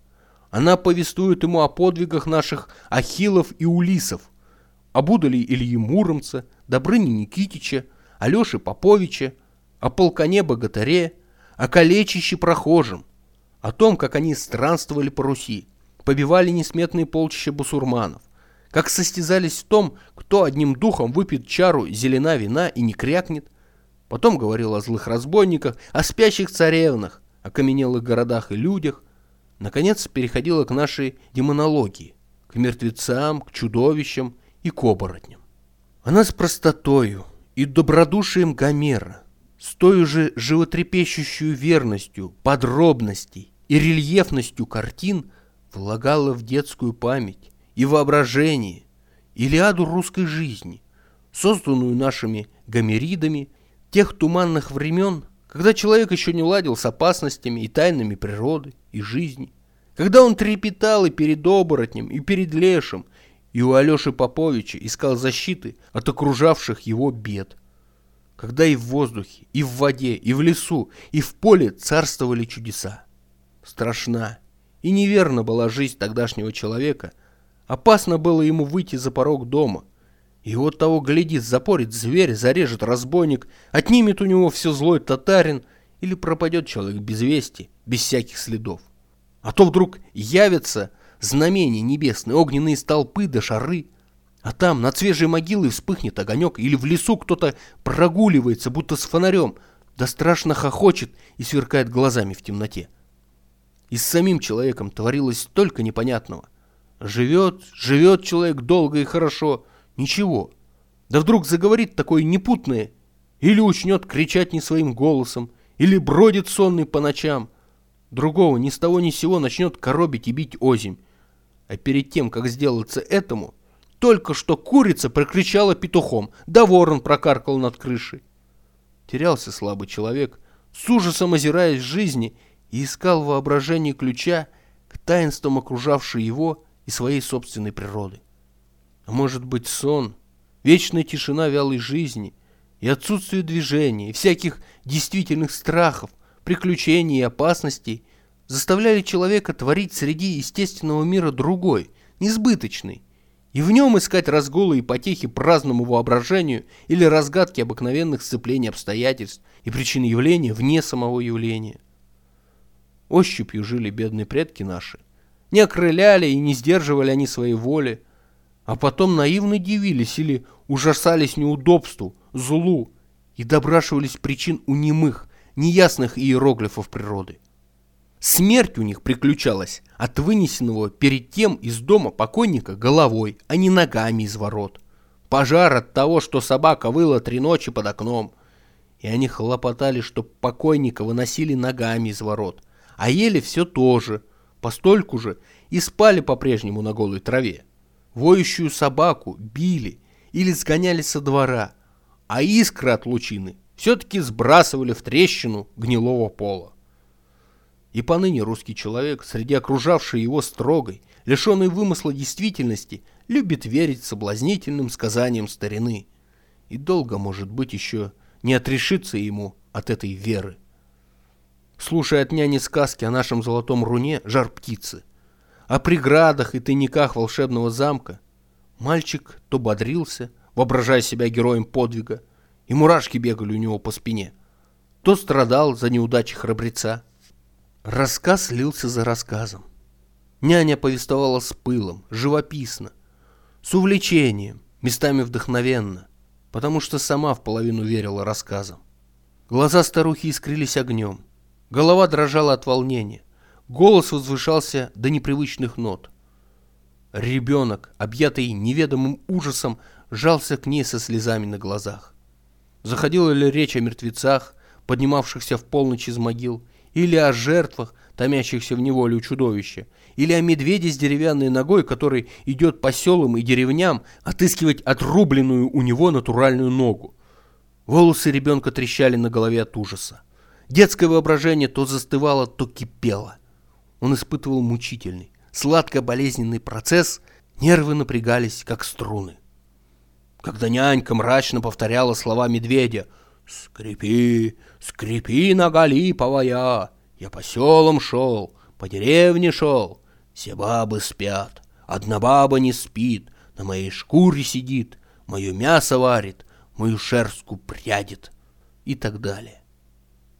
Она повествует ему о подвигах наших Ахиллов и Улисов, об удале Ильи Муромца, Добрыне Никитича, Алёше Поповича, о полконе-богатаре, о калечище прохожем, о том, как они странствовали по Руси, побивали несметные полчища бусурманов, как состязались в том, кто одним духом выпьет чару зелена вина и не крякнет, потом говорил о злых разбойниках, о спящих царевнах, о каменелых городах и людях, наконец переходила к нашей демонологии, к мертвецам, к чудовищам и к оборотням. Она с простотою и добродушием Гомера, с той же животрепещущей верностью подробностей и рельефностью картин влагала в детскую память и воображение Илиаду русской жизни, созданную нашими гомеридами тех туманных времен, когда человек еще не ладил с опасностями и тайнами природы и жизни, когда он трепетал и перед оборотнем, и перед лешим, и у Алеши Поповича искал защиты от окружавших его бед. Когда и в воздухе, и в воде, и в лесу, и в поле царствовали чудеса. Страшна и неверна была жизнь тогдашнего человека. Опасно было ему выйти за порог дома. И вот того глядит, запорит зверь, зарежет разбойник, отнимет у него все злой татарин, или пропадет человек без вести, без всяких следов. А то вдруг явится знамения небесные, огненные столпы да шары. А там над свежей могилой вспыхнет огонек, или в лесу кто-то прогуливается, будто с фонарем, да страшно хохочет и сверкает глазами в темноте. И с самим человеком творилось столько непонятного. Живет, живет человек долго и хорошо, ничего. Да вдруг заговорит такое непутное, или учнет кричать не своим голосом, или бродит сонный по ночам. Другого ни с того ни сего начнет коробить и бить озимь. А перед тем, как сделаться этому, только что курица прокричала петухом, да ворон прокаркал над крышей. Терялся слабый человек, с ужасом озираясь жизни, и искал воображение ключа к таинствам окружавшей его и своей собственной природы. А может быть сон, вечная тишина вялой жизни и отсутствие движения, всяких действительных страхов, приключений и опасностей заставляли человека творить среди естественного мира другой, несбыточный, и в нем искать разгулы и потехи праздному воображению или разгадки обыкновенных сцеплений обстоятельств и причин явления вне самого явления. Ощупью жили бедные предки наши. Не окрыляли и не сдерживали они своей воли, а потом наивно дивились или ужасались неудобству, злу и добрашивались причин у немых, неясных иероглифов природы. Смерть у них приключалась от вынесенного перед тем из дома покойника головой, а не ногами из ворот. Пожар от того, что собака выла три ночи под окном. И они хлопотали, чтоб покойника выносили ногами из ворот, а ели все то же, постольку же и спали по-прежнему на голой траве. Воющую собаку били или сгоняли со двора, а искры от лучины все-таки сбрасывали в трещину гнилого пола. И поныне русский человек, среди окружавшей его строгой, лишенной вымысла действительности, любит верить соблазнительным сказаниям старины. И долго, может быть, еще не отрешится ему от этой веры. Слушая от няни сказки о нашем золотом руне «Жар птицы», о преградах и тайниках волшебного замка, мальчик то бодрился, воображая себя героем подвига, и мурашки бегали у него по спине, то страдал за неудачи храбреца. Рассказ лился за рассказом. Няня повествовала с пылом, живописно, с увлечением, местами вдохновенно, потому что сама в половину верила рассказам. Глаза старухи искрились огнем, голова дрожала от волнения, голос возвышался до непривычных нот. Ребенок, объятый неведомым ужасом, жался к ней со слезами на глазах. Заходила ли речь о мертвецах, поднимавшихся в полночь из могил, или о жертвах, томящихся в неволе у чудовища, или о медведе с деревянной ногой, который идет по селам и деревням отыскивать отрубленную у него натуральную ногу. Волосы ребенка трещали на голове от ужаса. Детское воображение то застывало, то кипело. Он испытывал мучительный, сладко-болезненный процесс, нервы напрягались, как струны. Когда нянька мрачно повторяла слова медведя «Скрипи, скрипи, нога липовая, я по селам шел, по деревне шел, все бабы спят, одна баба не спит, на моей шкуре сидит, мое мясо варит, мою шерстку прядет и так далее.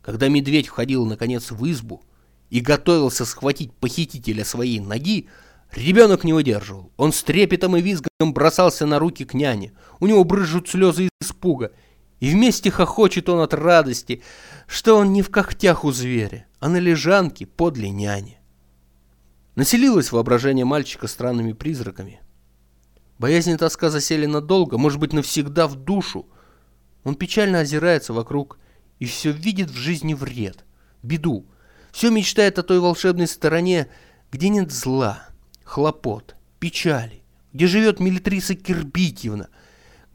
Когда медведь входил, наконец, в избу и готовился схватить похитителя своей ноги, ребенок не выдерживал. Он с трепетом и визгом бросался на руки к няне. У него брызжут слезы испуга. И вместе хохочет он от радости, что он не в когтях у зверя, а на лежанке подле няни. Населилось воображение мальчика странными призраками. Боязнь и тоска засели надолго, может быть, навсегда в душу. Он печально озирается вокруг и все видит в жизни вред, беду. Все мечтает о той волшебной стороне, где нет зла, хлопот, печали, где живет Мелитриса Кирбитьевна,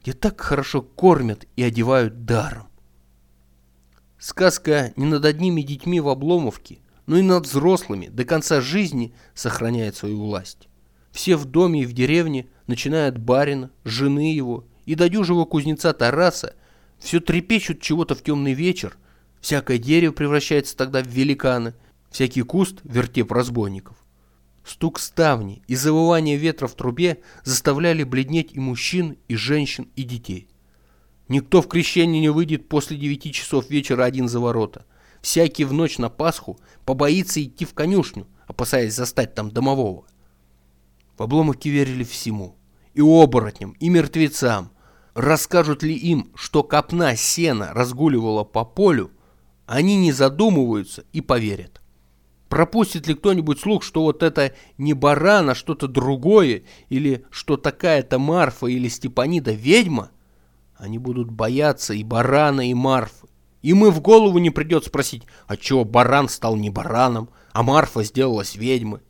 где так хорошо кормят и одевают даром. Сказка не над одними детьми в Обломовке, но и над взрослыми до конца жизни сохраняет свою власть. Все в доме и в деревне, начиная от барина, жены его и до дюжего кузнеца Тараса, все трепещут чего-то в темный вечер, всякое дерево превращается тогда в великана, всякий куст — вертеп разбойников. Стук ставни и завывание ветра в трубе заставляли бледнеть и мужчин, и женщин, и детей. Никто в крещение не выйдет после девяти часов вечера один за ворота. Всякий в ночь на Пасху побоится идти в конюшню, опасаясь застать там домового. В Обломовке верили всему. И оборотням, и мертвецам. Расскажут ли им, что копна сена разгуливала по полю, они не задумываются и поверят. Пропустит ли кто-нибудь слух, что вот это не баран, а что-то другое, или что такая-то Марфа или Степанида ведьма, они будут бояться и барана, и Марфы. Им и в голову не придет спросить, а чего баран стал не бараном, а Марфа сделалась ведьмой.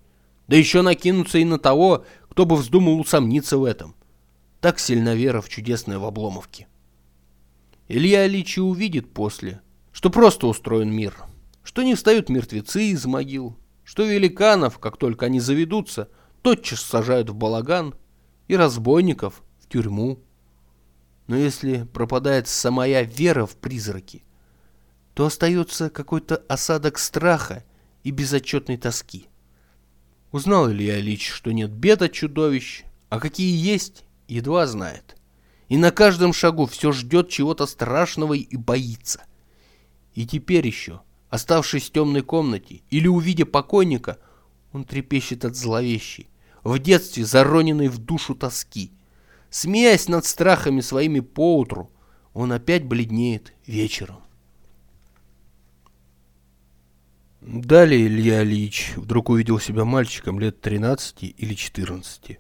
Да еще накинуться и на того, кто бы вздумал усомниться в этом. Так сильна вера в чудесное в Обломовке. Илья Ильич увидит после, что просто устроен мир, что не встают мертвецы из могил, что великанов, как только они заведутся, тотчас сажают в балаган и разбойников в тюрьму. Но если пропадает самая вера в призраки, то остается какой-то осадок страха и безотчетной тоски. Узнал Илья Ильич, что нет бед от чудовищ, а какие есть, едва знает. И на каждом шагу все ждет чего-то страшного и боится. И теперь еще, оставшись в темной комнате или увидя покойника, он трепещет от зловещей, в детстве зароненной в душу тоски. Смеясь над страхами своими поутру, он опять бледнеет вечером. Далее Илья Ильич вдруг увидел себя мальчиком лет 13 или 14.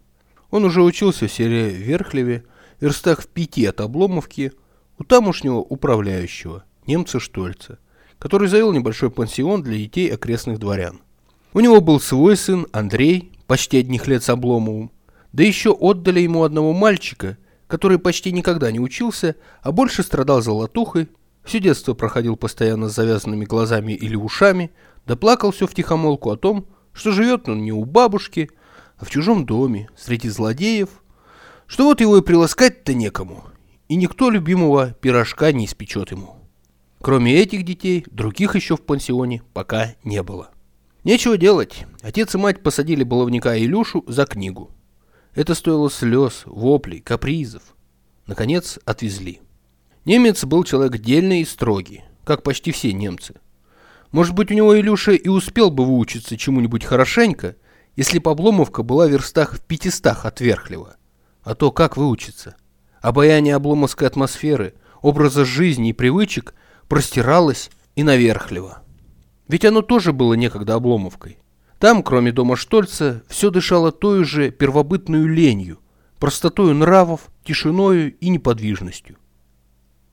Он уже учился в селе Верхлеве, верстах в пяти от Обломовки, у тамошнего управляющего, немца Штольца, который завел небольшой пансион для детей окрестных дворян. У него был свой сын Андрей, почти одних лет с Обломовым, да еще отдали ему одного мальчика, который почти никогда не учился, а больше страдал золотухой, все детство проходил постоянно с завязанными глазами или ушами, да плакал все втихомолку о том, что живет он не у бабушки, а в чужом доме, среди злодеев, что вот его и приласкать-то некому, и никто любимого пирожка не испечет ему. Кроме этих детей, других еще в пансионе пока не было. Нечего делать, отец и мать посадили баловника Илюшу за книгу. Это стоило слез, воплей, капризов. Наконец отвезли. Немец был человек дельный и строгий, как почти все немцы. Может быть, у него Илюша и успел бы выучиться чему-нибудь хорошенько, если бы Обломовка была в верстах в пятистах от Верхлева. А то как выучиться? Обаяние обломовской атмосферы, образа жизни и привычек простиралось и на Верхлева. Ведь оно тоже было некогда Обломовкой. Там, кроме дома Штольца, все дышало той же первобытную ленью, простотою нравов, тишиною и неподвижностью.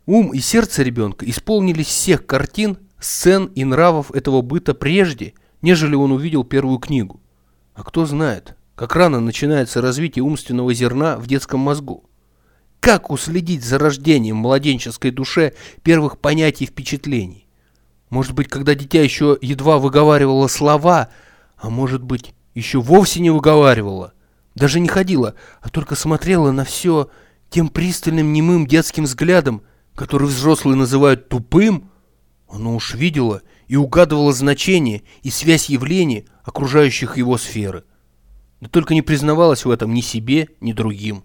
Ум и сердце ребенка исполнились всех картин, сцен и нравов этого быта прежде, нежели он увидел первую книгу. А кто знает, как рано начинается развитие умственного зерна в детском мозгу. Как уследить за рождением младенческой душе первых понятий и впечатлений? Может быть, когда дитя еще едва выговаривало слова, а может быть, еще вовсе не выговаривала, даже не ходила, а только смотрела на все тем пристальным немым детским взглядом, который взрослые называют тупым, оно уж видело и угадывало значение и связь явлений, окружающих его сферы. Да только не признавалась в этом ни себе, ни другим.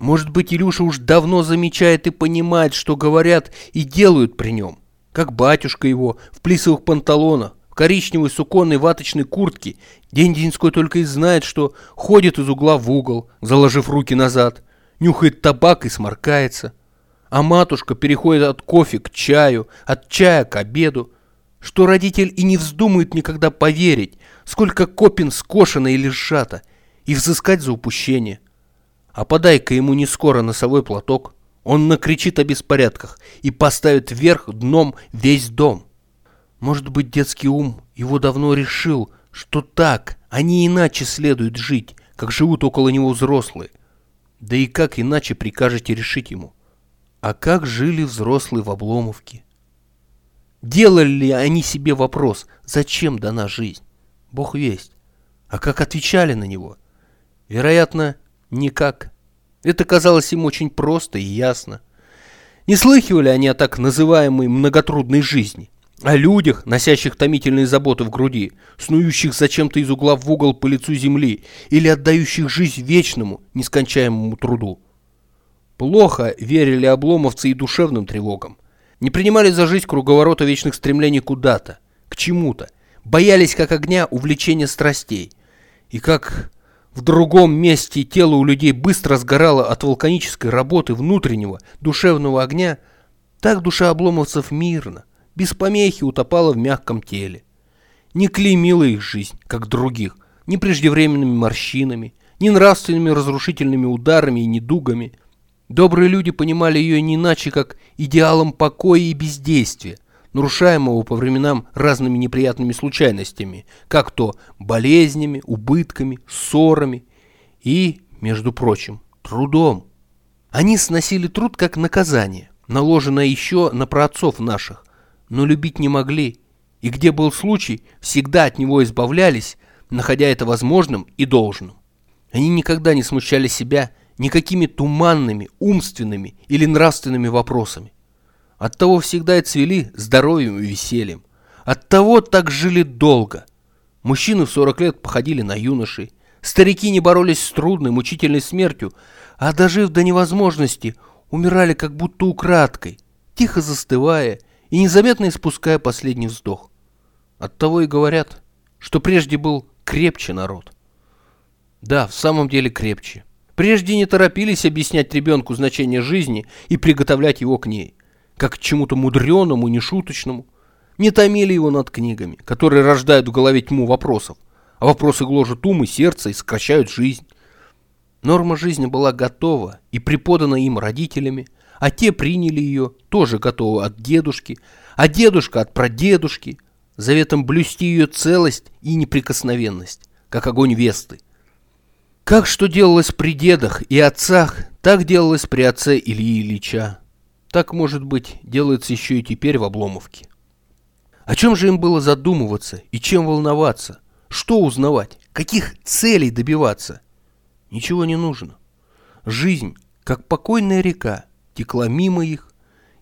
Может быть, Илюша уж давно замечает и понимает, что говорят и делают при нем, как батюшка его в плисовых панталонах, в коричневой суконной ваточной куртке, день-деньской только и знает, что ходит из угла в угол, заложив руки назад, нюхает табак и сморкается – а матушка переходит от кофе к чаю, от чая к обеду, что родитель и не вздумает никогда поверить, сколько копин скошено или сжато, и взыскать за упущение. А подай-ка ему не скоро носовой платок, он накричит о беспорядках и поставит вверх дном весь дом. Может быть, детский ум его давно решил, что так, а не иначе следует жить, как живут около него взрослые. Да и как иначе прикажете решить ему? А как жили взрослые в Обломовке? Делали ли они себе вопрос, зачем дана жизнь? Бог весть. А как отвечали на него? Вероятно, никак. Это казалось им очень просто и ясно. Не слыхивали они о так называемой многотрудной жизни, о людях, носящих томительные заботы в груди, снующих зачем-то из угла в угол по лицу земли или отдающих жизнь вечному, нескончаемому труду. Плохо верили обломовцы и душевным тревогам. Не принимали за жизнь круговорота вечных стремлений куда-то, к чему-то. Боялись как огня увлечения страстей. И как в другом месте тело у людей быстро сгорало от вулканической работы внутреннего душевного огня, так душа обломовцев мирно, без помехи утопала в мягком теле. Не клеймила их жизнь, как других, ни преждевременными морщинами, ни нравственными разрушительными ударами и недугами – Добрые люди понимали ее не иначе, как идеалом покоя и бездействия, нарушаемого по временам разными неприятными случайностями, как то болезнями, убытками, ссорами и, между прочим, трудом. Они сносили труд как наказание, наложенное еще на праотцов наших, но любить не могли, и где был случай, всегда от него избавлялись, находя это возможным и должным. Они никогда не смущали себя никакими туманными, умственными или нравственными вопросами. Оттого всегда и цвели здоровьем и весельем. Оттого так жили долго. Мужчины в 40 лет походили на юношей. Старики не боролись с трудной, мучительной смертью, а дожив до невозможности, умирали как будто украдкой, тихо застывая и незаметно испуская последний вздох. Оттого и говорят, что прежде был крепче народ. Да, в самом деле крепче. Прежде не торопились объяснять ребенку значение жизни и приготовлять его к ней, как к чему-то мудреному, нешуточному. Не томили его над книгами, которые рождают в голове тьму вопросов, а вопросы гложат ум и сердце и сокращают жизнь. Норма жизни была готова и преподана им родителями, а те приняли ее, тоже готовы от дедушки, а дедушка от прадедушки, заветом блюсти ее целость и неприкосновенность, как огонь Весты. Как что делалось при дедах и отцах, так делалось при отце Ильи Ильича. Так, может быть, делается еще и теперь в Обломовке. О чем же им было задумываться и чем волноваться? Что узнавать? Каких целей добиваться? Ничего не нужно. Жизнь, как покойная река, текла мимо их.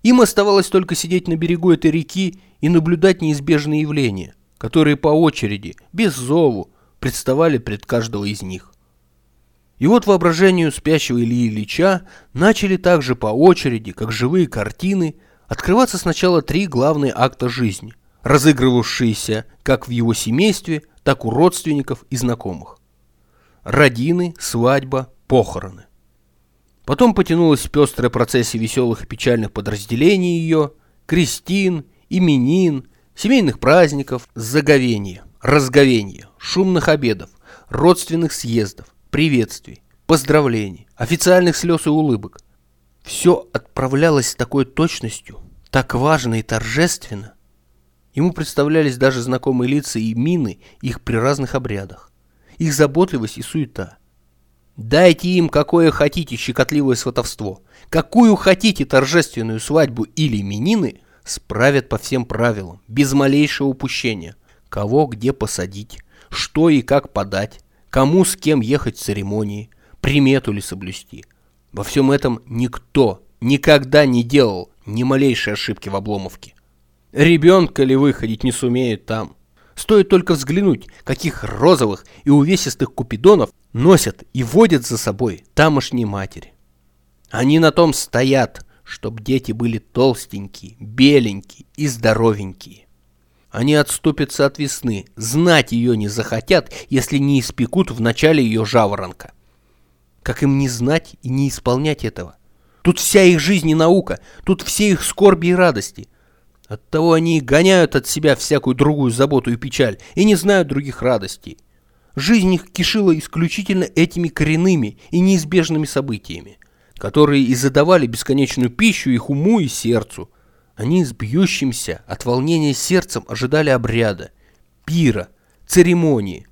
Им оставалось только сидеть на берегу этой реки и наблюдать неизбежные явления, которые по очереди, без зову, представали пред каждого из них. И вот воображению спящего Ильи Ильича начали также по очереди, как живые картины, открываться сначала три главные акта жизни, разыгрывавшиеся как в его семействе, так у родственников и знакомых. Родины, свадьба, похороны. Потом потянулась пестрая процессия веселых и печальных подразделений ее, крестин, именин, семейных праздников, заговения, разговения, шумных обедов, родственных съездов, приветствий, поздравлений, официальных слез и улыбок. Все отправлялось с такой точностью, так важно и торжественно. Ему представлялись даже знакомые лица и мины их при разных обрядах, их заботливость и суета. Дайте им какое хотите щекотливое сватовство, какую хотите торжественную свадьбу или именины, справят по всем правилам, без малейшего упущения. Кого где посадить, что и как подать, кому с кем ехать в церемонии, примету ли соблюсти. Во всем этом никто никогда не делал ни малейшей ошибки в обломовке. Ребенка ли выходить не сумеет там. Стоит только взглянуть, каких розовых и увесистых купидонов носят и водят за собой тамошние матери. Они на том стоят, чтоб дети были толстенькие, беленькие и здоровенькие. Они отступятся от весны, знать ее не захотят, если не испекут в начале ее жаворонка. Как им не знать и не исполнять этого? Тут вся их жизнь и наука, тут все их скорби и радости. Оттого они и гоняют от себя всякую другую заботу и печаль, и не знают других радостей. Жизнь их кишила исключительно этими коренными и неизбежными событиями, которые и задавали бесконечную пищу их уму и сердцу – они с бьющимся от волнения сердцем ожидали обряда, пира, церемонии,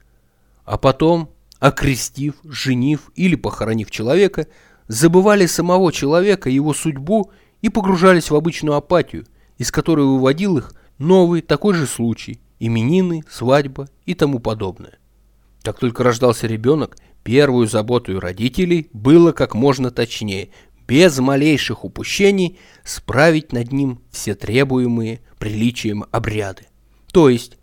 а потом, окрестив, женив или похоронив человека, забывали самого человека, его судьбу и погружались в обычную апатию, из которой выводил их новый такой же случай, именины, свадьба и тому подобное. Как только рождался ребенок, первую заботу родителей было как можно точнее без малейших упущений справить над ним все требуемые приличием обряды. То есть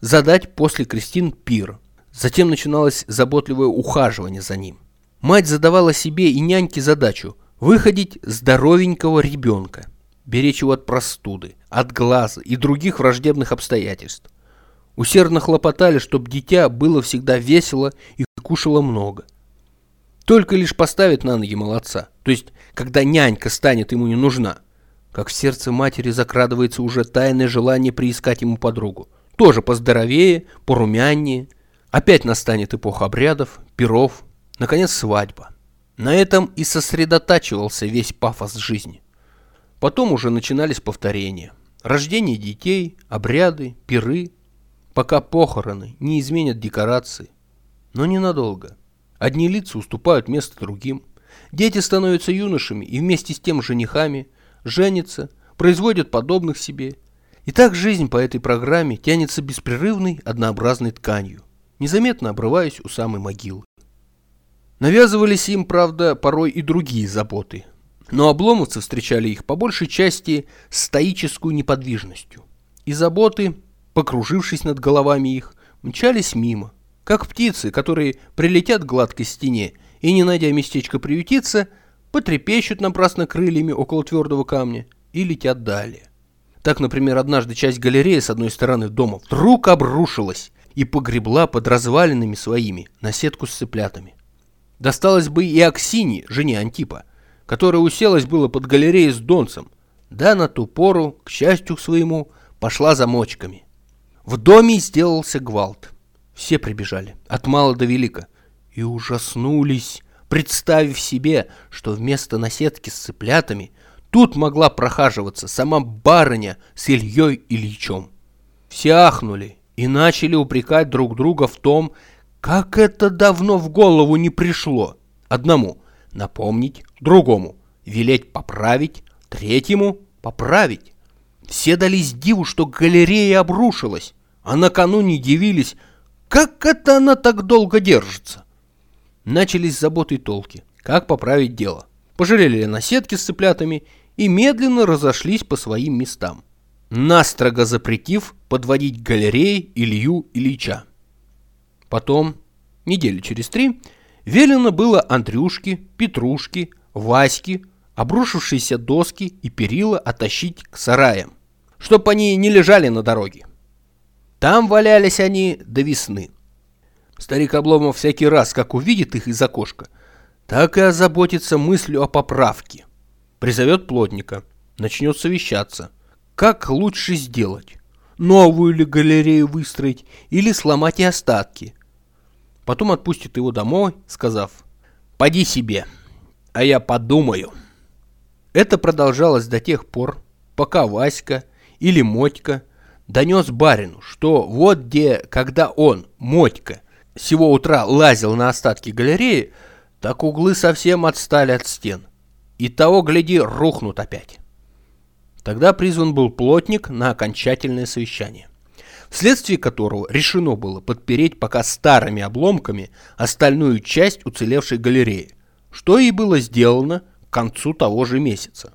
задать после крестин пир. Затем начиналось заботливое ухаживание за ним. Мать задавала себе и няньке задачу выходить здоровенького ребенка, беречь его от простуды, от глаза и других враждебных обстоятельств. Усердно хлопотали, чтобы дитя было всегда весело и кушало много. Только лишь поставит на ноги молодца, то есть когда нянька станет ему не нужна, как в сердце матери закрадывается уже тайное желание приискать ему подругу. Тоже поздоровее, порумяннее. Опять настанет эпоха обрядов, пиров, наконец свадьба. На этом и сосредотачивался весь пафос жизни. Потом уже начинались повторения. Рождение детей, обряды, пиры, пока похороны не изменят декорации. Но ненадолго. Одни лица уступают место другим. Дети становятся юношами и вместе с тем женихами, женятся, производят подобных себе. И так жизнь по этой программе тянется беспрерывной, однообразной тканью, незаметно обрываясь у самой могилы. Навязывались им, правда, порой и другие заботы, но обломовцы встречали их по большей части стоическую неподвижностью. И заботы, покружившись над головами их, мчались мимо – как птицы, которые прилетят к гладкой стене и, не найдя местечко приютиться, потрепещут напрасно крыльями около твердого камня и летят далее. Так, например, однажды часть галереи с одной стороны дома вдруг обрушилась и погребла под развалинами своими на сетку с цыплятами. Досталось бы и Аксине, жене Антипа, которая уселась было под галереей с донцем, да на ту пору, к счастью своему, пошла за мочками. В доме сделался гвалт. Все прибежали, от мала до велика, и ужаснулись, представив себе, что вместо наседки с цыплятами тут могла прохаживаться сама барыня с Ильей Ильичом. Все ахнули и начали упрекать друг друга в том, как это давно в голову не пришло. Одному напомнить, другому велеть поправить, третьему поправить. Все дались диву, что галерея обрушилась, а накануне дивились, как это она так долго держится. Начались заботы и толки, как поправить дело. Пожалели наседки с цыплятами и медленно разошлись по своим местам, настрого запретив подводить к галерее Илью Ильича. Потом, недели через три, велено было Андрюшке, Петрушке, Ваське, обрушившиеся доски и перила оттащить к сараям, чтоб они не лежали на дороге. Там валялись они до весны. Старик Обломов всякий раз, как увидит их из окошка, так и озаботится мыслью о поправке. Призовет плотника, начнет совещаться. Как лучше сделать? Новую ли галерею выстроить или сломать и остатки? Потом отпустит его домой, сказав «Поди себе, а я подумаю». Это продолжалось до тех пор, пока Васька или Мотька донес барину, что вот где, когда он, Мотька, сего утра лазил на остатки галереи, так углы совсем отстали от стен и того, гляди, рухнут опять. Тогда призван был плотник на окончательное совещание, вследствие которого решено было подпереть пока старыми обломками остальную часть уцелевшей галереи, что и было сделано к концу того же месяца.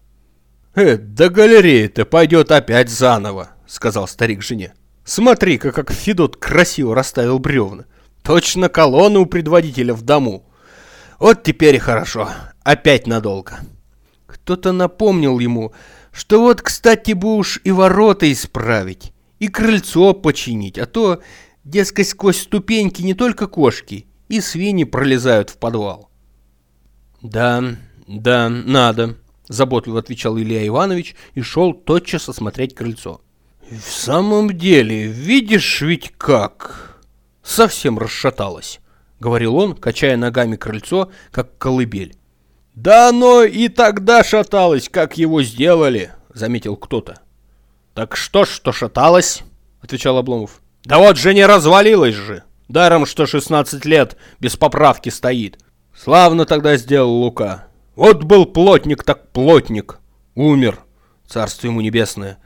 «Э, да галерея-то пойдет опять заново», — сказал старик жене. «Смотри-ка, как Федот красиво расставил бревна. Точно колонны у предводителя в дому. Вот теперь хорошо, опять надолго». Кто-то напомнил ему, что вот, кстати, бы уж и ворота исправить, и крыльцо починить, а то, дескать, сквозь ступеньки не только кошки, и свиньи пролезают в подвал. «Да, да, надо», — заботливо отвечал Илья Иванович и шел тотчас осмотреть крыльцо. «В самом деле, видишь ведь как...» «Совсем расшаталось», — говорил он, качая ногами крыльцо, как колыбель. «Да оно и тогда шаталось, как его сделали», — заметил кто-то. «Так что ж, что шаталось?» — отвечал Обломов. «Да вот же не развалилось же! Даром, что 16 лет без поправки стоит. Славно тогда сделал Лука. Вот был плотник так плотник. Умер, царство ему небесное.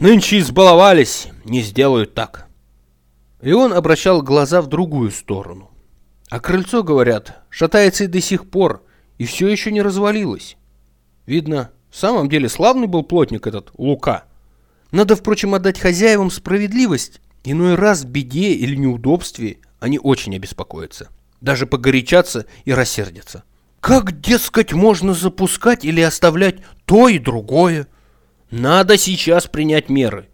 Нынче избаловались, не сделают так». И он обращал глаза в другую сторону. А крыльцо, говорят, шатается и до сих пор, и все еще не развалилось. Видно, в самом деле славный был плотник этот Лука. Надо, впрочем, отдать хозяевам справедливость. Иной раз в беде или неудобстве они очень обеспокоятся. Даже погорячатся и рассердятся. Как, дескать, можно запускать или оставлять то и другое? Надо сейчас принять меры.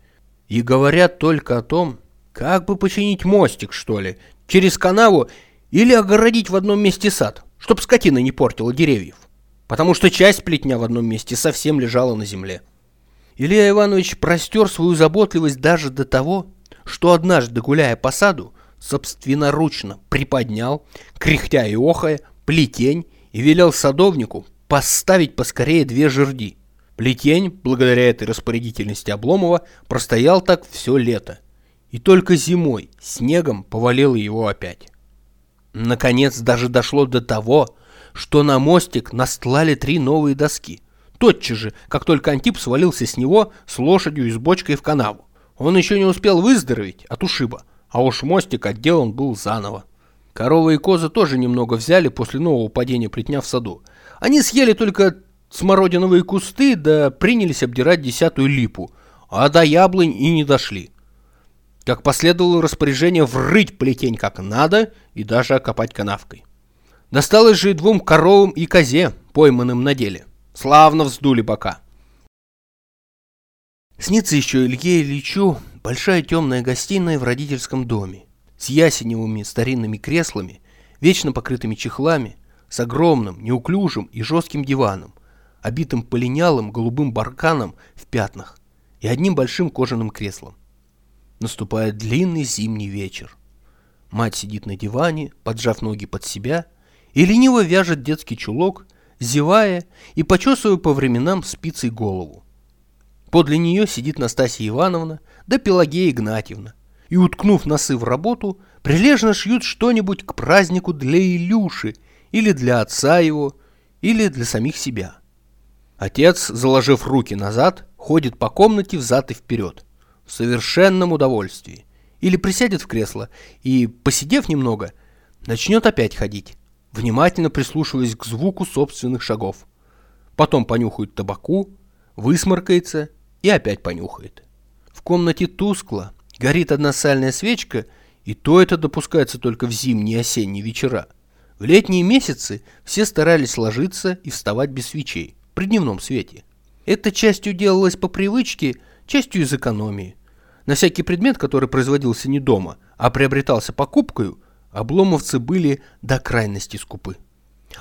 И говорят только о том, как бы починить мостик, что ли, через канаву или огородить в одном месте сад чтоб скотина не портила деревьев, потому что часть плетня в одном месте совсем лежала на земле. Илья Иванович простер свою заботливость даже до того, что однажды, гуляя по саду, собственноручно приподнял, кряхтя и охая, плетень и велел садовнику поставить поскорее две жерди. Плетень, благодаря этой распорядительности Обломова, простоял так все лето. И только зимой снегом повалило его опять. Наконец даже дошло до того, что на мостик настлали три новые доски. Тотчас же, как только Антип свалился с него с лошадью и с бочкой в канаву. Он еще не успел выздороветь от ушиба, а уж мостик отделан был заново. Коровы и козы тоже немного взяли после нового падения плетня в саду. Они съели только смородиновые кусты, да принялись обдирать десятую липу, а до яблонь и не дошли как последовало распоряжение врыть плетень как надо и даже окопать канавкой. Досталось же и двум коровам и козе, пойманным на деле. Славно вздули бока. Снится еще Илье Ильичу большая темная гостиная в родительском доме с ясеневыми старинными креслами, вечно покрытыми чехлами, с огромным, неуклюжим и жестким диваном, обитым полинялым голубым барканом в пятнах и одним большим кожаным креслом. Наступает длинный зимний вечер. Мать сидит на диване, поджав ноги под себя, и лениво вяжет детский чулок, зевая и почесывая по временам спицей голову. Подле нее сидит Настасья Ивановна да Пелагея Игнатьевна. И, уткнув носы в работу, прилежно шьют что-нибудь к празднику для Илюши или для отца его, или для самих себя. Отец, заложив руки назад, ходит по комнате взад и вперед, в совершенном удовольствии. Или присядет в кресло и, посидев немного, начнет опять ходить, внимательно прислушиваясь к звуку собственных шагов. Потом понюхает табаку, высморкается и опять понюхает. В комнате тускло, горит одна сальная свечка, и то это допускается только в зимние и осенние вечера. В летние месяцы все старались ложиться и вставать без свечей, при дневном свете. Это частью делалось по привычке, частью из экономии. На всякий предмет, который производился не дома, а приобретался покупкою, обломовцы были до крайности скупы.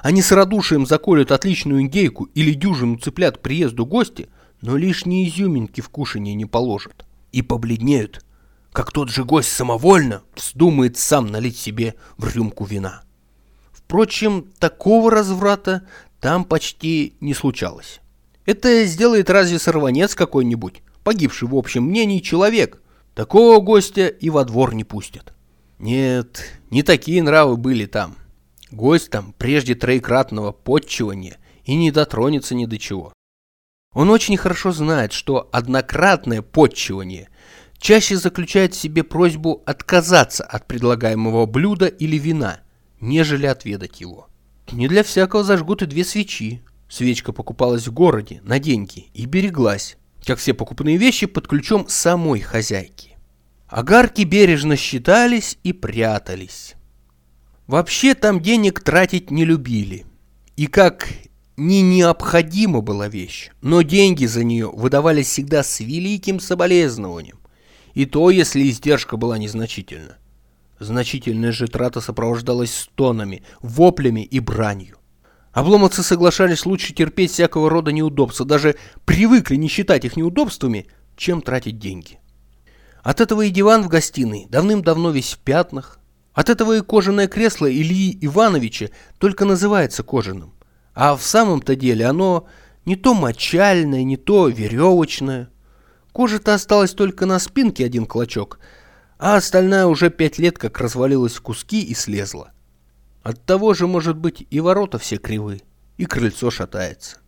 Они с радушием заколют отличную индейку или дюжину цыплят к приезду гостя, но лишние изюминки в кушанье не положат. И побледнеют, как тот же гость самовольно вздумает сам налить себе в рюмку вина. Впрочем, такого разврата там почти не случалось. Это сделает разве сорванец какой-нибудь, погибший в общем мнении человек. Такого гостя и во двор не пустят. Нет, не такие нравы были там. Гость там прежде троекратного подчивания и не дотронется ни до чего. Он очень хорошо знает, что однократное подчивание чаще заключает в себе просьбу отказаться от предлагаемого блюда или вина, нежели отведать его. Не для всякого зажгут и две свечи. Свечка покупалась в городе на деньги и береглась, как все покупные вещи, под ключом самой хозяйки. Огарки бережно считались и прятались. Вообще там денег тратить не любили. И как не необходима была вещь, но деньги за нее выдавались всегда с великим соболезнованием. И то, если издержка была незначительна. Значительная же трата сопровождалась стонами, воплями и бранью. Обломовцы соглашались лучше терпеть всякого рода неудобства, даже привыкли не считать их неудобствами, чем тратить деньги. От этого и диван в гостиной давным-давно весь в пятнах, от этого и кожаное кресло Ильи Ивановича только называется кожаным. А в самом-то деле оно не то мочальное, не то веревочное. Кожа-то осталась только на спинке один клочок, а остальная уже пять лет как развалилась в куски и слезла. От того же, может быть, и ворота все кривы, и крыльцо шатается.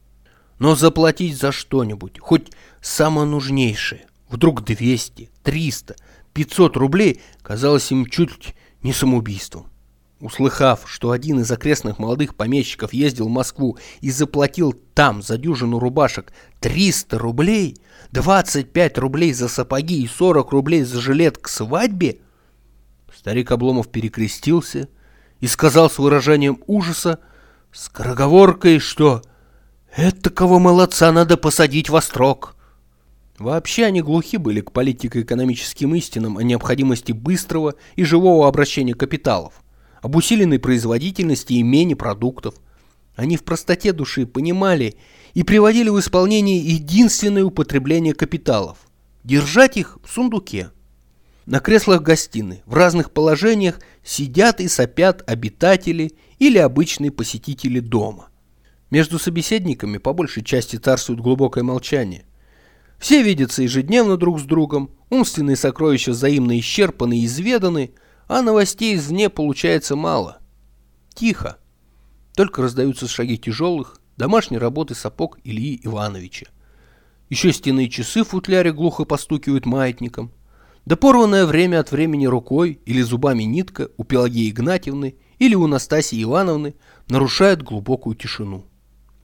Но заплатить за что-нибудь, хоть самое нужнейшее, вдруг 200, 300, 500 рублей, казалось им чуть не самоубийством. Услыхав, что один из окрестных молодых помещиков ездил в Москву и заплатил там за дюжину рубашек 300 рублей, 25 рублей за сапоги и 40 рублей за жилет к свадьбе, старик Обломов перекрестился и сказал с выражением ужаса, скороговоркой, что «это кого молодца надо посадить во строк». Вообще они глухи были к политико-экономическим истинам о необходимости быстрого и живого обращения капиталов об усиленной производительности и мене продуктов. Они в простоте души понимали и приводили в исполнение единственное употребление капиталов – держать их в сундуке. На креслах гостиной в разных положениях сидят и сопят обитатели или обычные посетители дома. Между собеседниками по большей части царствует глубокое молчание. Все видятся ежедневно друг с другом, умственные сокровища взаимно исчерпаны и изведаны – а новостей извне получается мало. Тихо. Только раздаются шаги тяжелых, домашней работы сапог Ильи Ивановича. Еще стенные часы в футляре глухо постукивают маятником. Да порванное время от времени рукой или зубами нитка у Пелагеи Игнатьевны или у Настасии Ивановны нарушает глубокую тишину.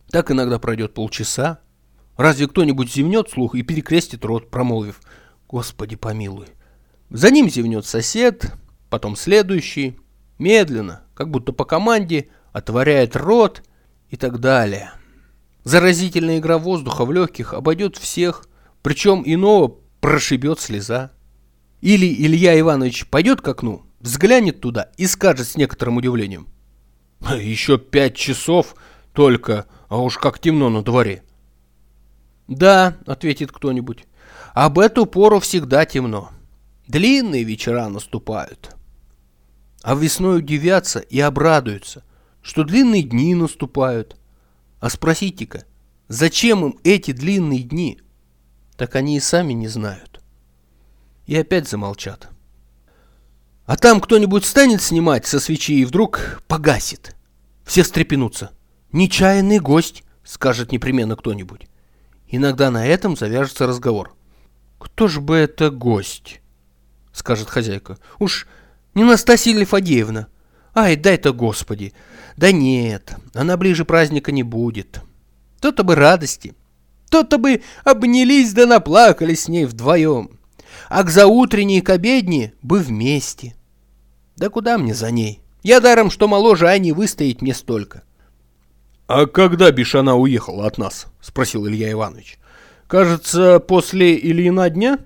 Так иногда пройдет полчаса. Разве кто-нибудь зевнет слух и перекрестит рот, промолвив «Господи помилуй». За ним зевнет сосед, потом следующий, медленно, как будто по команде, отворяет рот и так далее. Заразительная игра воздуха в легких обойдет всех, причем иного прошибет слеза. Или Илья Иванович пойдет к окну, взглянет туда и скажет с некоторым удивлением. «Еще пять часов только, а уж как темно на дворе». «Да», — ответит кто-нибудь, — «об эту пору всегда темно. Длинные вечера наступают» а весной удивятся и обрадуются, что длинные дни наступают. А спросите-ка, зачем им эти длинные дни? Так они и сами не знают. И опять замолчат. А там кто-нибудь станет снимать со свечи и вдруг погасит. Все встрепенутся. «Нечаянный гость», — скажет непременно кто-нибудь. Иногда на этом завяжется разговор. «Кто ж бы это гость?» — скажет хозяйка. «Уж не Настасья Лифадеевна. Ай, дай-то, Господи! Да нет, она ближе праздника не будет. То-то бы радости. То-то бы обнялись да наплакались с ней вдвоем. А к заутренней и к обедне бы вместе. Да куда мне за ней? Я даром, что моложе, а не выстоять мне столько. — А когда Бишана уехала от нас? — спросил Илья Иванович. — Кажется, после Ильина дня?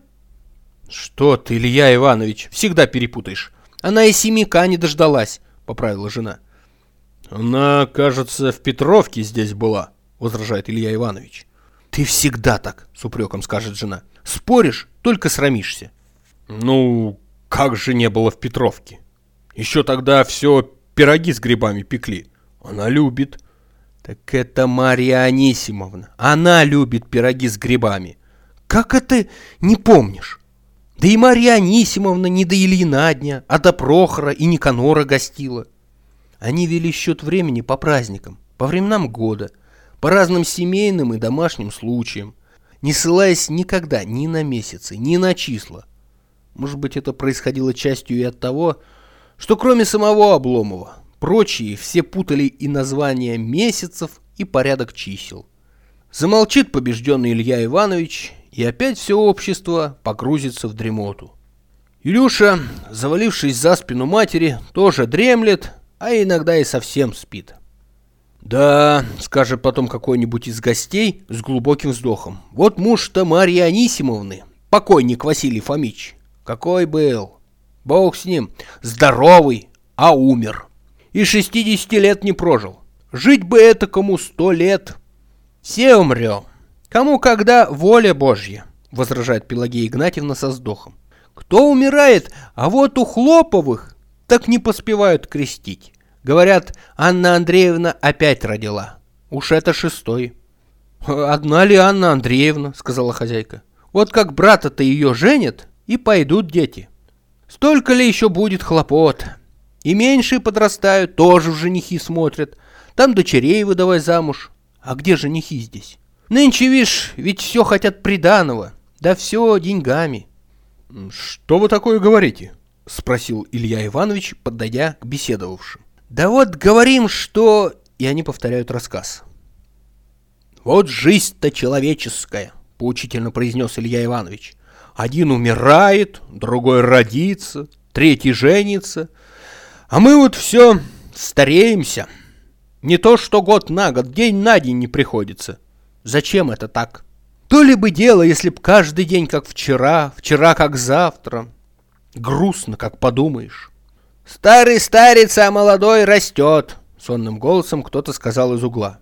— Что ты, Илья Иванович, всегда перепутаешь. Она и семика не дождалась, — поправила жена. — Она, кажется, в Петровке здесь была, — возражает Илья Иванович. — Ты всегда так, — с упреком скажет жена. — Споришь, только срамишься. — Ну, как же не было в Петровке? Еще тогда все пироги с грибами пекли. Она любит. Так это Марья Анисимовна. Она любит пироги с грибами. Как это не помнишь? Да и Марья Анисимовна не до Ильина дня, а до Прохора и Никанора гостила. Они вели счет времени по праздникам, по временам года, по разным семейным и домашним случаям, не ссылаясь никогда ни на месяцы, ни на числа. Может быть, это происходило частью и от того, что кроме самого Обломова, прочие все путали и названия месяцев, и порядок чисел. Замолчит побежденный Илья Иванович, и опять все общество погрузится в дремоту. Илюша, завалившись за спину матери, тоже дремлет, а иногда и совсем спит. «Да», — скажет потом какой-нибудь из гостей с глубоким вздохом, «вот муж-то Марьи Анисимовны, покойник Василий Фомич, какой был!» Бог с ним. Здоровый, а умер. И 60 лет не прожил. Жить бы это кому сто лет. Все умрем. Кому когда воля Божья, возражает Пелагея Игнатьевна со вздохом. Кто умирает, а вот у Хлоповых так не поспевают крестить. Говорят, Анна Андреевна опять родила. Уж это шестой. «Одна ли Анна Андреевна?» — сказала хозяйка. «Вот как брата-то ее женят, и пойдут дети». Столько ли еще будет хлопот? И меньшие подрастают, тоже в женихи смотрят. Там дочерей выдавай замуж. А где женихи здесь? Нынче, видишь, ведь все хотят приданого. Да все деньгами. Что вы такое говорите? Спросил Илья Иванович, подойдя к беседовавшим. Да вот говорим, что... И они повторяют рассказ. Вот жизнь-то человеческая, поучительно произнес Илья Иванович. Один умирает, другой родится, третий женится. А мы вот все стареемся. Не то что год на год, день на день не приходится. Зачем это так? То ли бы дело, если б каждый день как вчера, вчера как завтра. Грустно, как подумаешь. Старый старится, а молодой растет, сонным голосом кто-то сказал из угла.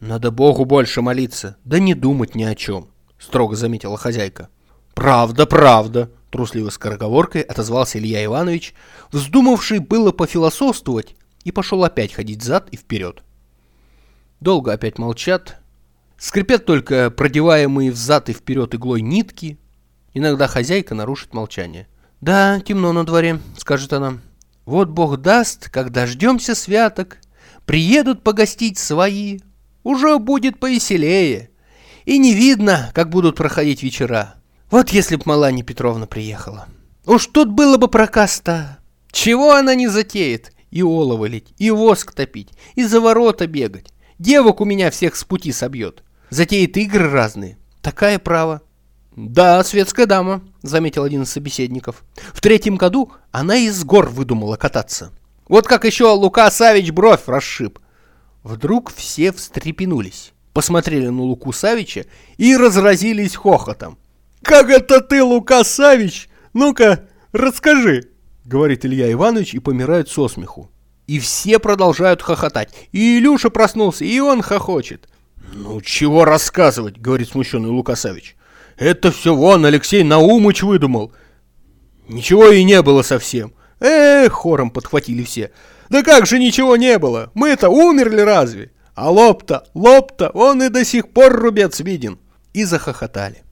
Надо Богу больше молиться, да не думать ни о чем, строго заметила хозяйка. «Правда, правда», — трусливо скороговоркой отозвался Илья Иванович, вздумавший было пофилософствовать, и пошел опять ходить зад и вперед. Долго опять молчат, скрипят только продеваемые взад и вперед иглой нитки. Иногда хозяйка нарушит молчание. «Да, темно на дворе», — скажет она. «Вот Бог даст, когда ждемся святок, приедут погостить свои, уже будет повеселее, и не видно, как будут проходить вечера». Вот если б Маланья Петровна приехала. Уж тут было бы прокаста. Чего она не затеет? И олово лить, и воск топить, и за ворота бегать. Девок у меня всех с пути собьет. Затеет игры разные. Такая право. Да, светская дама, заметил один из собеседников. В третьем году она из гор выдумала кататься. Вот как еще Лука Савич бровь расшиб. Вдруг все встрепенулись, посмотрели на Луку Савича и разразились хохотом. «Как это ты, Лука Савич? Ну-ка, расскажи!» Говорит Илья Иванович и помирает со смеху. И все продолжают хохотать. И Илюша проснулся, и он хохочет. «Ну, чего рассказывать?» — говорит смущенный Лука Савич. «Это все вон Алексей Наумыч выдумал. Ничего и не было совсем». «Эх!» — хором подхватили все. «Да как же ничего не было? Мы-то умерли разве? А лоб-то, лоб-то, он и до сих пор рубец виден». И захохотали.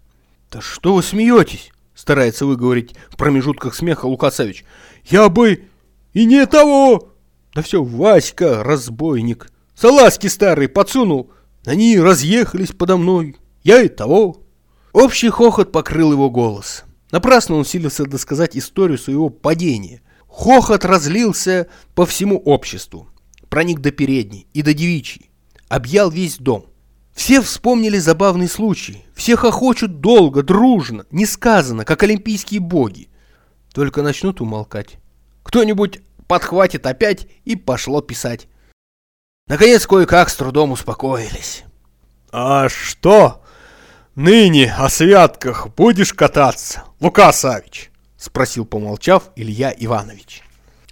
Да что вы смеетесь? Старается выговорить в промежутках смеха Лука Савич. Я бы и не того. Да все, Васька, разбойник. Салазки старый подсунул. Они разъехались подо мной. Я и того. Общий хохот покрыл его голос. Напрасно он силился досказать историю своего падения. Хохот разлился по всему обществу. Проник до передней и до девичьей. Объял весь дом. Все вспомнили забавный случай. Все хохочут долго, дружно, несказанно, как олимпийские боги. Только начнут умолкать. Кто-нибудь подхватит опять и пошло писать. Наконец кое-как с трудом успокоились. «А что? Ныне о святках будешь кататься, Лука Савич?» Спросил, помолчав, Илья Иванович.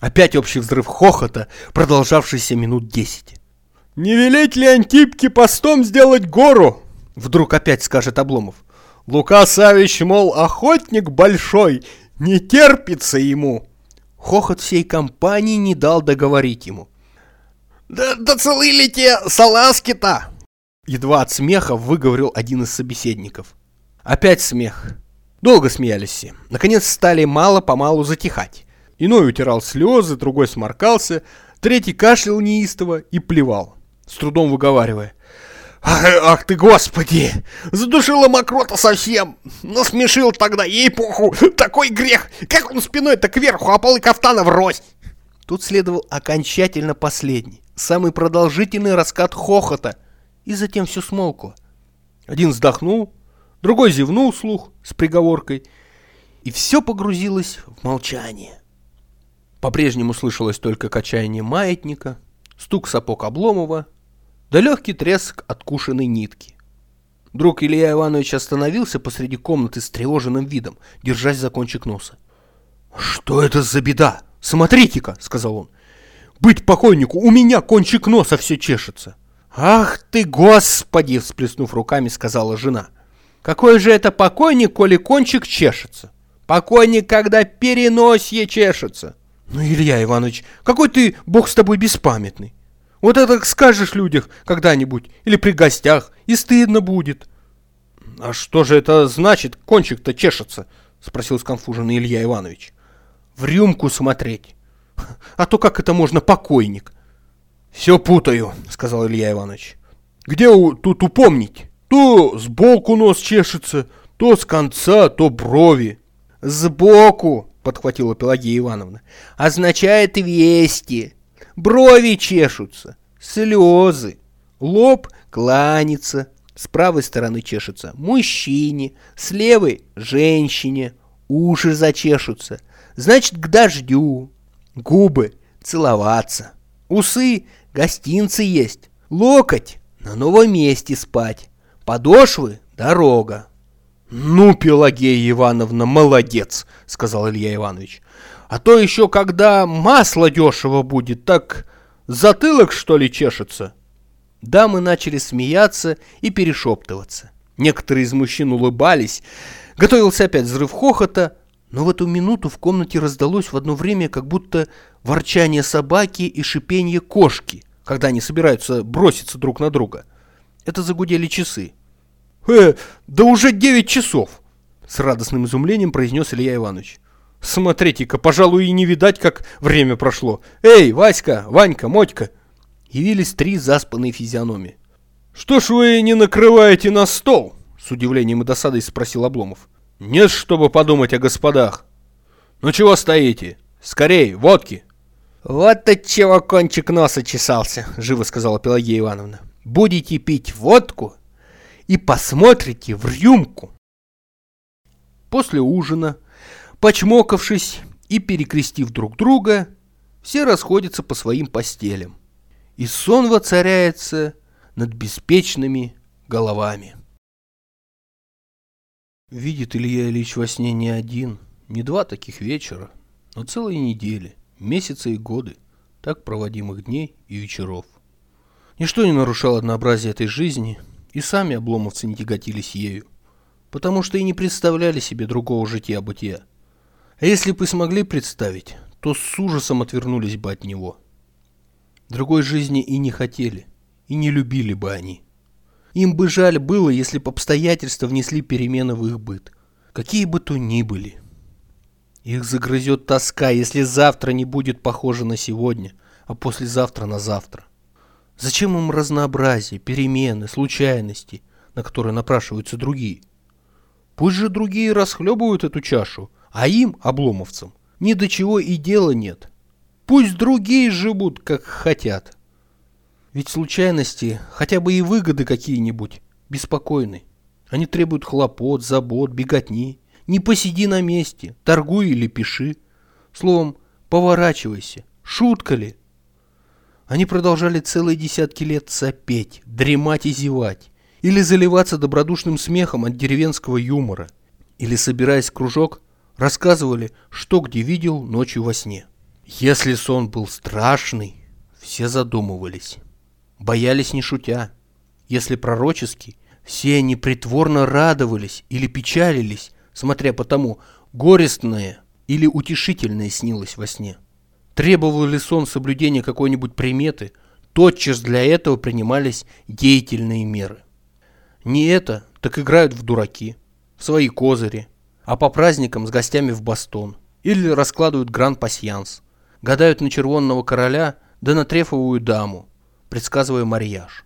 Опять общий взрыв хохота, продолжавшийся минут десять. «Не велеть ли Антипке постом сделать гору?» Вдруг опять скажет Обломов. «Лука Савич, мол, охотник большой, не терпится ему!» Хохот всей компании не дал договорить ему. «Да, да целы ли те салазки-то?» Едва от смеха выговорил один из собеседников. Опять смех. Долго смеялись все. Наконец стали мало-помалу затихать. Иной утирал слезы, другой сморкался, третий кашлял неистово и плевал с трудом выговаривая. Ах, ах ты, господи! Задушила мокрота совсем! Насмешил тогда, ей-поху! Такой грех! Как он спиной-то кверху, а полы кафтана врозь! Тут следовал окончательно последний, самый продолжительный раскат хохота, и затем все смолкло. Один вздохнул, другой зевнул слух с приговоркой, и все погрузилось в молчание. По-прежнему слышалось только качание маятника, стук сапог Обломова, да легкий треск откушенной нитки. Друг Илья Иванович остановился посреди комнаты с тревоженным видом, держась за кончик носа. «Что это за беда? Смотрите-ка!» — сказал он. «Быть покойнику, у меня кончик носа все чешется!» «Ах ты, господи!» — всплеснув руками, сказала жена. «Какой же это покойник, коли кончик чешется? Покойник, когда переносье чешется!» «Ну, Илья Иванович, какой ты, бог с тобой, беспамятный! Вот это скажешь людях когда-нибудь, или при гостях, и стыдно будет. — А что же это значит, кончик-то чешется? — спросил сконфуженный Илья Иванович. — В рюмку смотреть. А то как это можно покойник? — Все путаю, — сказал Илья Иванович. — Где у, тут упомнить? То сбоку нос чешется, то с конца, то брови. — Сбоку, — подхватила Пелагея Ивановна, — означает вести брови чешутся, слезы, лоб кланится, с правой стороны чешется мужчине, с левой женщине, уши зачешутся, значит к дождю, губы целоваться, усы гостинцы есть, локоть на новом месте спать, подошвы дорога. «Ну, Пелагея Ивановна, молодец!» — сказал Илья Иванович. А то еще когда масло дешево будет, так затылок что ли чешется? Дамы начали смеяться и перешептываться. Некоторые из мужчин улыбались. Готовился опять взрыв хохота, но в эту минуту в комнате раздалось в одно время как будто ворчание собаки и шипение кошки, когда они собираются броситься друг на друга. Это загудели часы. «Э, да уже девять часов!» С радостным изумлением произнес Илья Иванович. Смотрите-ка, пожалуй, и не видать, как время прошло. Эй, Васька, Ванька, Мотька!» Явились три заспанные физиономии. «Что ж вы не накрываете на стол?» С удивлением и досадой спросил Обломов. «Нет, чтобы подумать о господах. Ну чего стоите? Скорей, водки!» «Вот от чего кончик носа чесался», — живо сказала Пелагея Ивановна. «Будете пить водку и посмотрите в рюмку». После ужина Почмокавшись и перекрестив друг друга, все расходятся по своим постелям. И сон воцаряется над беспечными головами. Видит Илья Ильич во сне не один, не два таких вечера, но целые недели, месяцы и годы, так проводимых дней и вечеров. Ничто не нарушало однообразие этой жизни, и сами обломовцы не тяготились ею, потому что и не представляли себе другого жития-бытия. А если бы смогли представить, то с ужасом отвернулись бы от него. Другой жизни и не хотели, и не любили бы они. Им бы жаль было, если бы обстоятельства внесли перемены в их быт. Какие бы то ни были. Их загрызет тоска, если завтра не будет похоже на сегодня, а послезавтра на завтра. Зачем им разнообразие, перемены, случайности, на которые напрашиваются другие? Пусть же другие расхлебывают эту чашу, а им, обломовцам, ни до чего и дела нет. Пусть другие живут, как хотят. Ведь случайности, хотя бы и выгоды какие-нибудь, беспокойны. Они требуют хлопот, забот, беготни. Не посиди на месте, торгуй или пиши. Словом, поворачивайся. Шутка ли? Они продолжали целые десятки лет сопеть, дремать и зевать. Или заливаться добродушным смехом от деревенского юмора. Или, собираясь в кружок, рассказывали, что где видел ночью во сне. Если сон был страшный, все задумывались. Боялись не шутя. Если пророческий, все они притворно радовались или печалились, смотря по тому, горестное или утешительное снилось во сне. Требовал ли сон соблюдения какой-нибудь приметы, тотчас для этого принимались деятельные меры. Не это, так играют в дураки, в свои козыри, а по праздникам с гостями в бастон, или раскладывают гран-пасьянс, гадают на червонного короля да на трефовую даму, предсказывая марияж.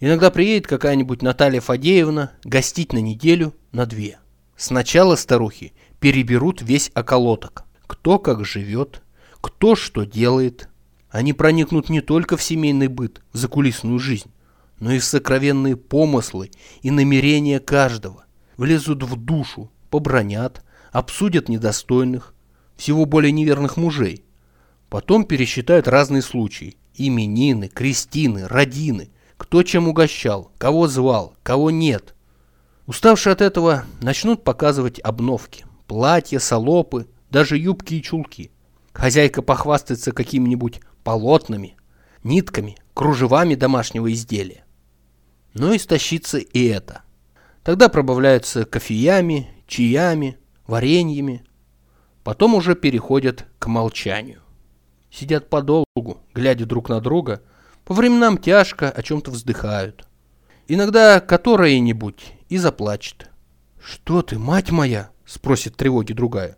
Иногда приедет какая-нибудь Наталья Фадеевна гостить на неделю, на две. Сначала старухи переберут весь околоток, кто как живет, кто что делает. Они проникнут не только в семейный быт, в закулисную жизнь, но и в сокровенные помыслы и намерения каждого. Влезут в душу, побронят, обсудят недостойных, всего более неверных мужей. Потом пересчитают разные случаи, именины, крестины, родины, кто чем угощал, кого звал, кого нет. Уставшие от этого начнут показывать обновки, платья, салопы, даже юбки и чулки. Хозяйка похвастается какими-нибудь полотнами, нитками, кружевами домашнего изделия. Но истощится и это. Тогда пробавляются кофеями, чаями, вареньями. Потом уже переходят к молчанию. Сидят подолгу, глядя друг на друга, по временам тяжко о чем-то вздыхают. Иногда которая-нибудь и заплачет. «Что ты, мать моя?» — спросит тревоги другая.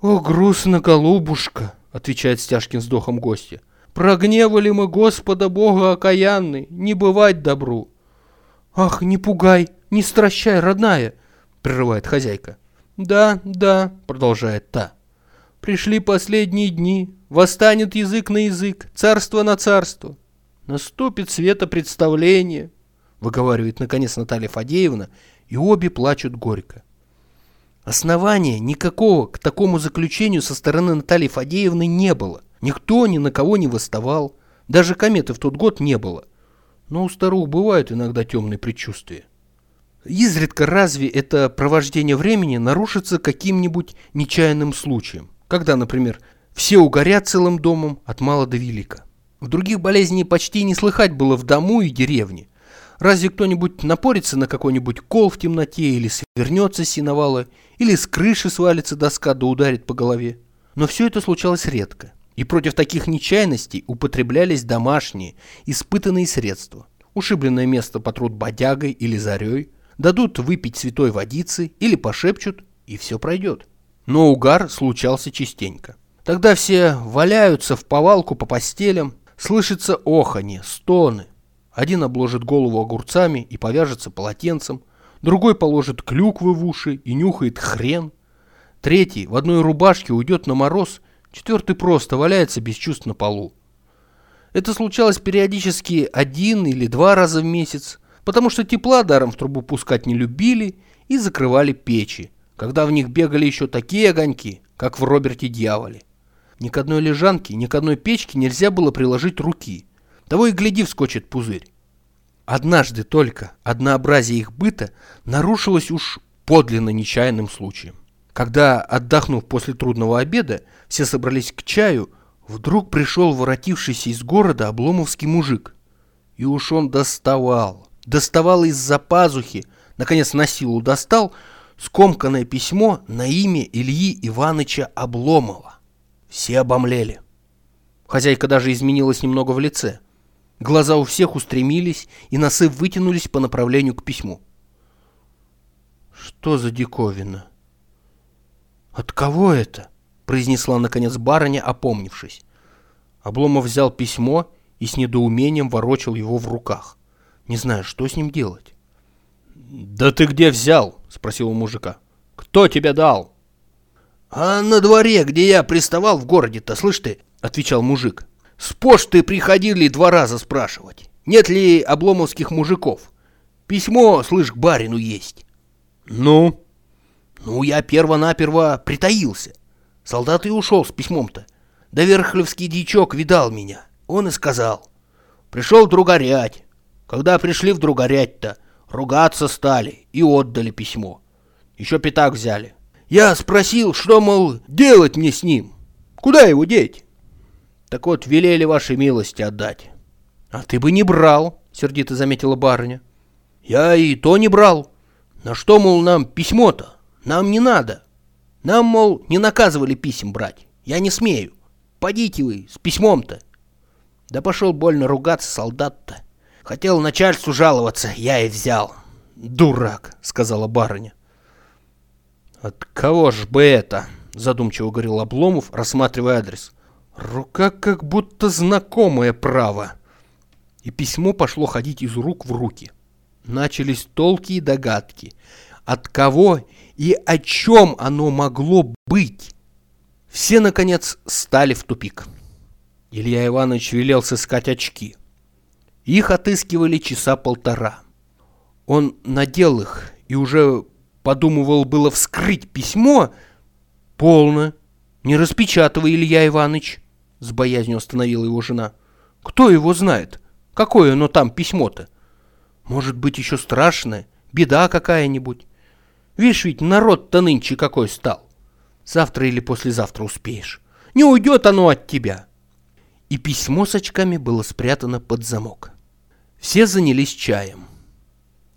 «О, грустно, голубушка!» — отвечает с тяжким вздохом гостья. «Прогневали мы Господа Бога окаянный, не бывать добру!» «Ах, не пугай, не стращай, родная!» — прерывает хозяйка. «Да, да», — продолжает та. «Пришли последние дни, восстанет язык на язык, царство на царство. Наступит светопредставление, выговаривает наконец Наталья Фадеевна, и обе плачут горько. Основания никакого к такому заключению со стороны Натальи Фадеевны не было. Никто ни на кого не восставал. Даже кометы в тот год не было. Но у старух бывают иногда темные предчувствия. Изредка разве это провождение времени нарушится каким-нибудь нечаянным случаем, когда, например, все угорят целым домом от мала до велика. В других болезней почти не слыхать было в дому и деревне. Разве кто-нибудь напорится на какой-нибудь кол в темноте, или свернется с синовала, или с крыши свалится доска да ударит по голове. Но все это случалось редко. И против таких нечаянностей употреблялись домашние, испытанные средства. Ушибленное место потрут бодягой или зарей, дадут выпить святой водицы или пошепчут, и все пройдет. Но угар случался частенько. Тогда все валяются в повалку по постелям, слышится оханье, стоны. Один обложит голову огурцами и повяжется полотенцем, другой положит клюквы в уши и нюхает хрен, третий в одной рубашке уйдет на мороз, четвертый просто валяется без чувств на полу. Это случалось периодически один или два раза в месяц, потому что тепла даром в трубу пускать не любили и закрывали печи, когда в них бегали еще такие огоньки, как в Роберте Дьяволе. Ни к одной лежанке, ни к одной печке нельзя было приложить руки. Того и гляди вскочит пузырь. Однажды только однообразие их быта нарушилось уж подлинно нечаянным случаем. Когда, отдохнув после трудного обеда, все собрались к чаю, вдруг пришел воротившийся из города обломовский мужик. И уж он доставал, доставал из-за пазухи, наконец на силу достал, скомканное письмо на имя Ильи Ивановича Обломова. Все обомлели. Хозяйка даже изменилась немного в лице. Глаза у всех устремились, и носы вытянулись по направлению к письму. «Что за диковина?» «От кого это?» — произнесла, наконец, барыня, опомнившись. Обломов взял письмо и с недоумением ворочал его в руках, не зная, что с ним делать. «Да ты где взял?» — спросил у мужика. «Кто тебе дал?» «А на дворе, где я приставал в городе-то, слышь ты?» — отвечал мужик. «С почты приходили два раза спрашивать, нет ли обломовских мужиков. Письмо, слышь, к барину есть». «Ну?» «Ну, я перво-наперво притаился. Солдат и ушел с письмом-то. Да верхлевский дичок видал меня. Он и сказал. Пришел другорять. Когда пришли в другорять-то, ругаться стали и отдали письмо. Еще пятак взяли. Я спросил, что, мол, делать мне с ним? Куда его деть? Так вот, велели вашей милости отдать. А ты бы не брал, сердито заметила барыня. Я и то не брал. На что, мол, нам письмо-то? Нам не надо. Нам, мол, не наказывали писем брать. Я не смею. Подите вы с письмом-то. Да пошел больно ругаться солдат-то. Хотел начальству жаловаться, я и взял. Дурак, сказала барыня. «От кого ж бы это?» — задумчиво говорил Обломов, рассматривая адрес. «Рука как будто знакомая право». И письмо пошло ходить из рук в руки. Начались толки и догадки. От кого и о чем оно могло быть? Все, наконец, стали в тупик. Илья Иванович велел сыскать очки. Их отыскивали часа полтора. Он надел их и уже Подумывал было вскрыть письмо. Полно. Не распечатывай, Илья Иванович. С боязнью остановила его жена. Кто его знает? Какое оно там письмо-то? Может быть, еще страшное? Беда какая-нибудь? Видишь, ведь народ-то нынче какой стал. Завтра или послезавтра успеешь. Не уйдет оно от тебя. И письмо с очками было спрятано под замок. Все занялись чаем.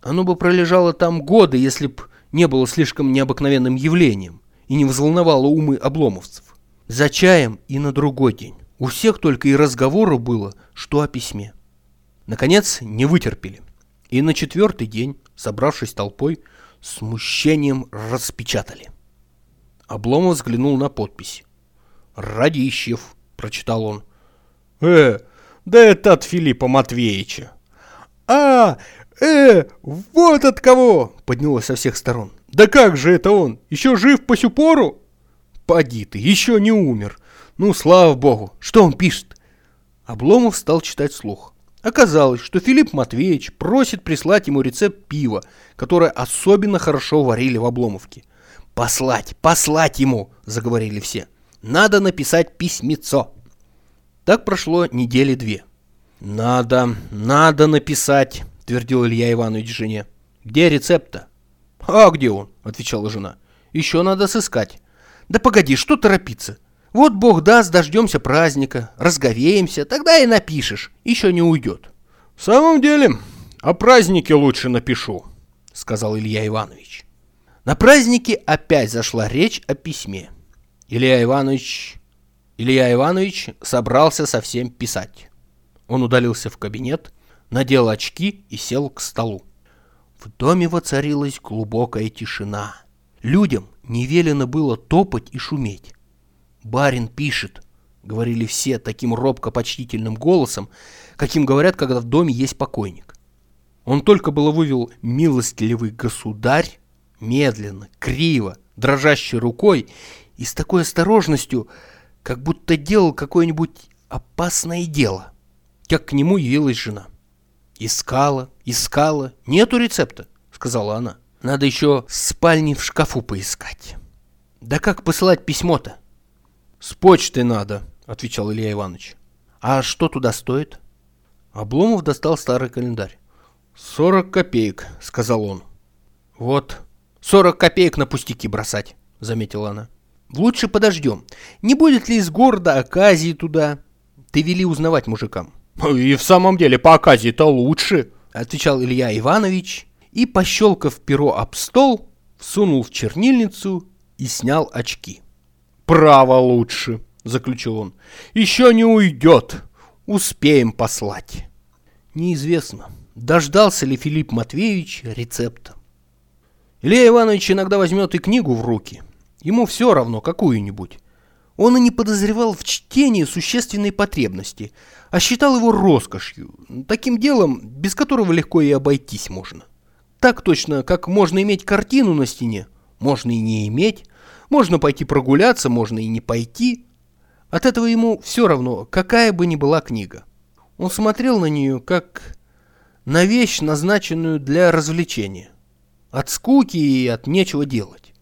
Оно бы пролежало там годы, если б не было слишком необыкновенным явлением и не взволновало умы обломовцев. За чаем и на другой день. У всех только и разговору было, что о письме. Наконец, не вытерпели. И на четвертый день, собравшись толпой, смущением распечатали. Обломов взглянул на подпись. «Радищев», — прочитал он. «Э, да это от Филиппа Матвеевича». «А, «Э, вот от кого!» — поднялось со всех сторон. «Да как же это он? Еще жив по сю пору?» «Поди ты, еще не умер. Ну, слава богу, что он пишет?» Обломов стал читать слух. Оказалось, что Филипп Матвеевич просит прислать ему рецепт пива, которое особенно хорошо варили в Обломовке. «Послать, послать ему!» — заговорили все. «Надо написать письмецо». Так прошло недели две. «Надо, надо написать», — твердил Илья Иванович жене. «Где рецепт-то?» «А где он?» — отвечала жена. «Еще надо сыскать». «Да погоди, что торопиться? Вот бог даст, дождемся праздника, разговеемся, тогда и напишешь, еще не уйдет». «В самом деле, о празднике лучше напишу», — сказал Илья Иванович. На празднике опять зашла речь о письме. Илья Иванович... Илья Иванович собрался совсем писать. Он удалился в кабинет, надел очки и сел к столу. В доме воцарилась глубокая тишина. Людям не велено было топать и шуметь. «Барин пишет», — говорили все таким робко-почтительным голосом, каким говорят, когда в доме есть покойник. Он только было вывел «милостливый государь», медленно, криво, дрожащей рукой и с такой осторожностью, как будто делал какое-нибудь опасное дело, как к нему явилась жена. Искала, искала. Нету рецепта, сказала она. Надо еще спальни в шкафу поискать. Да как посылать письмо-то? С почты надо, отвечал Илья Иванович. А что туда стоит? Обломов достал старый календарь. «Сорок копеек», — сказал он. «Вот, сорок копеек на пустяки бросать», — заметила она. «Лучше подождем. Не будет ли из города оказии туда? Ты вели узнавать мужикам». «И в самом деле по оказии-то лучше», — отвечал Илья Иванович, и, пощелкав перо об стол, всунул в чернильницу и снял очки. «Право лучше», — заключил он. «Еще не уйдет. Успеем послать». Неизвестно, дождался ли Филипп Матвеевич рецепта. Илья Иванович иногда возьмет и книгу в руки. Ему все равно, какую-нибудь. Он и не подозревал в чтении существенной потребности, а считал его роскошью, таким делом, без которого легко и обойтись можно. Так точно, как можно иметь картину на стене, можно и не иметь, можно пойти прогуляться, можно и не пойти. От этого ему все равно, какая бы ни была книга. Он смотрел на нее, как на вещь, назначенную для развлечения. От скуки и от нечего делать.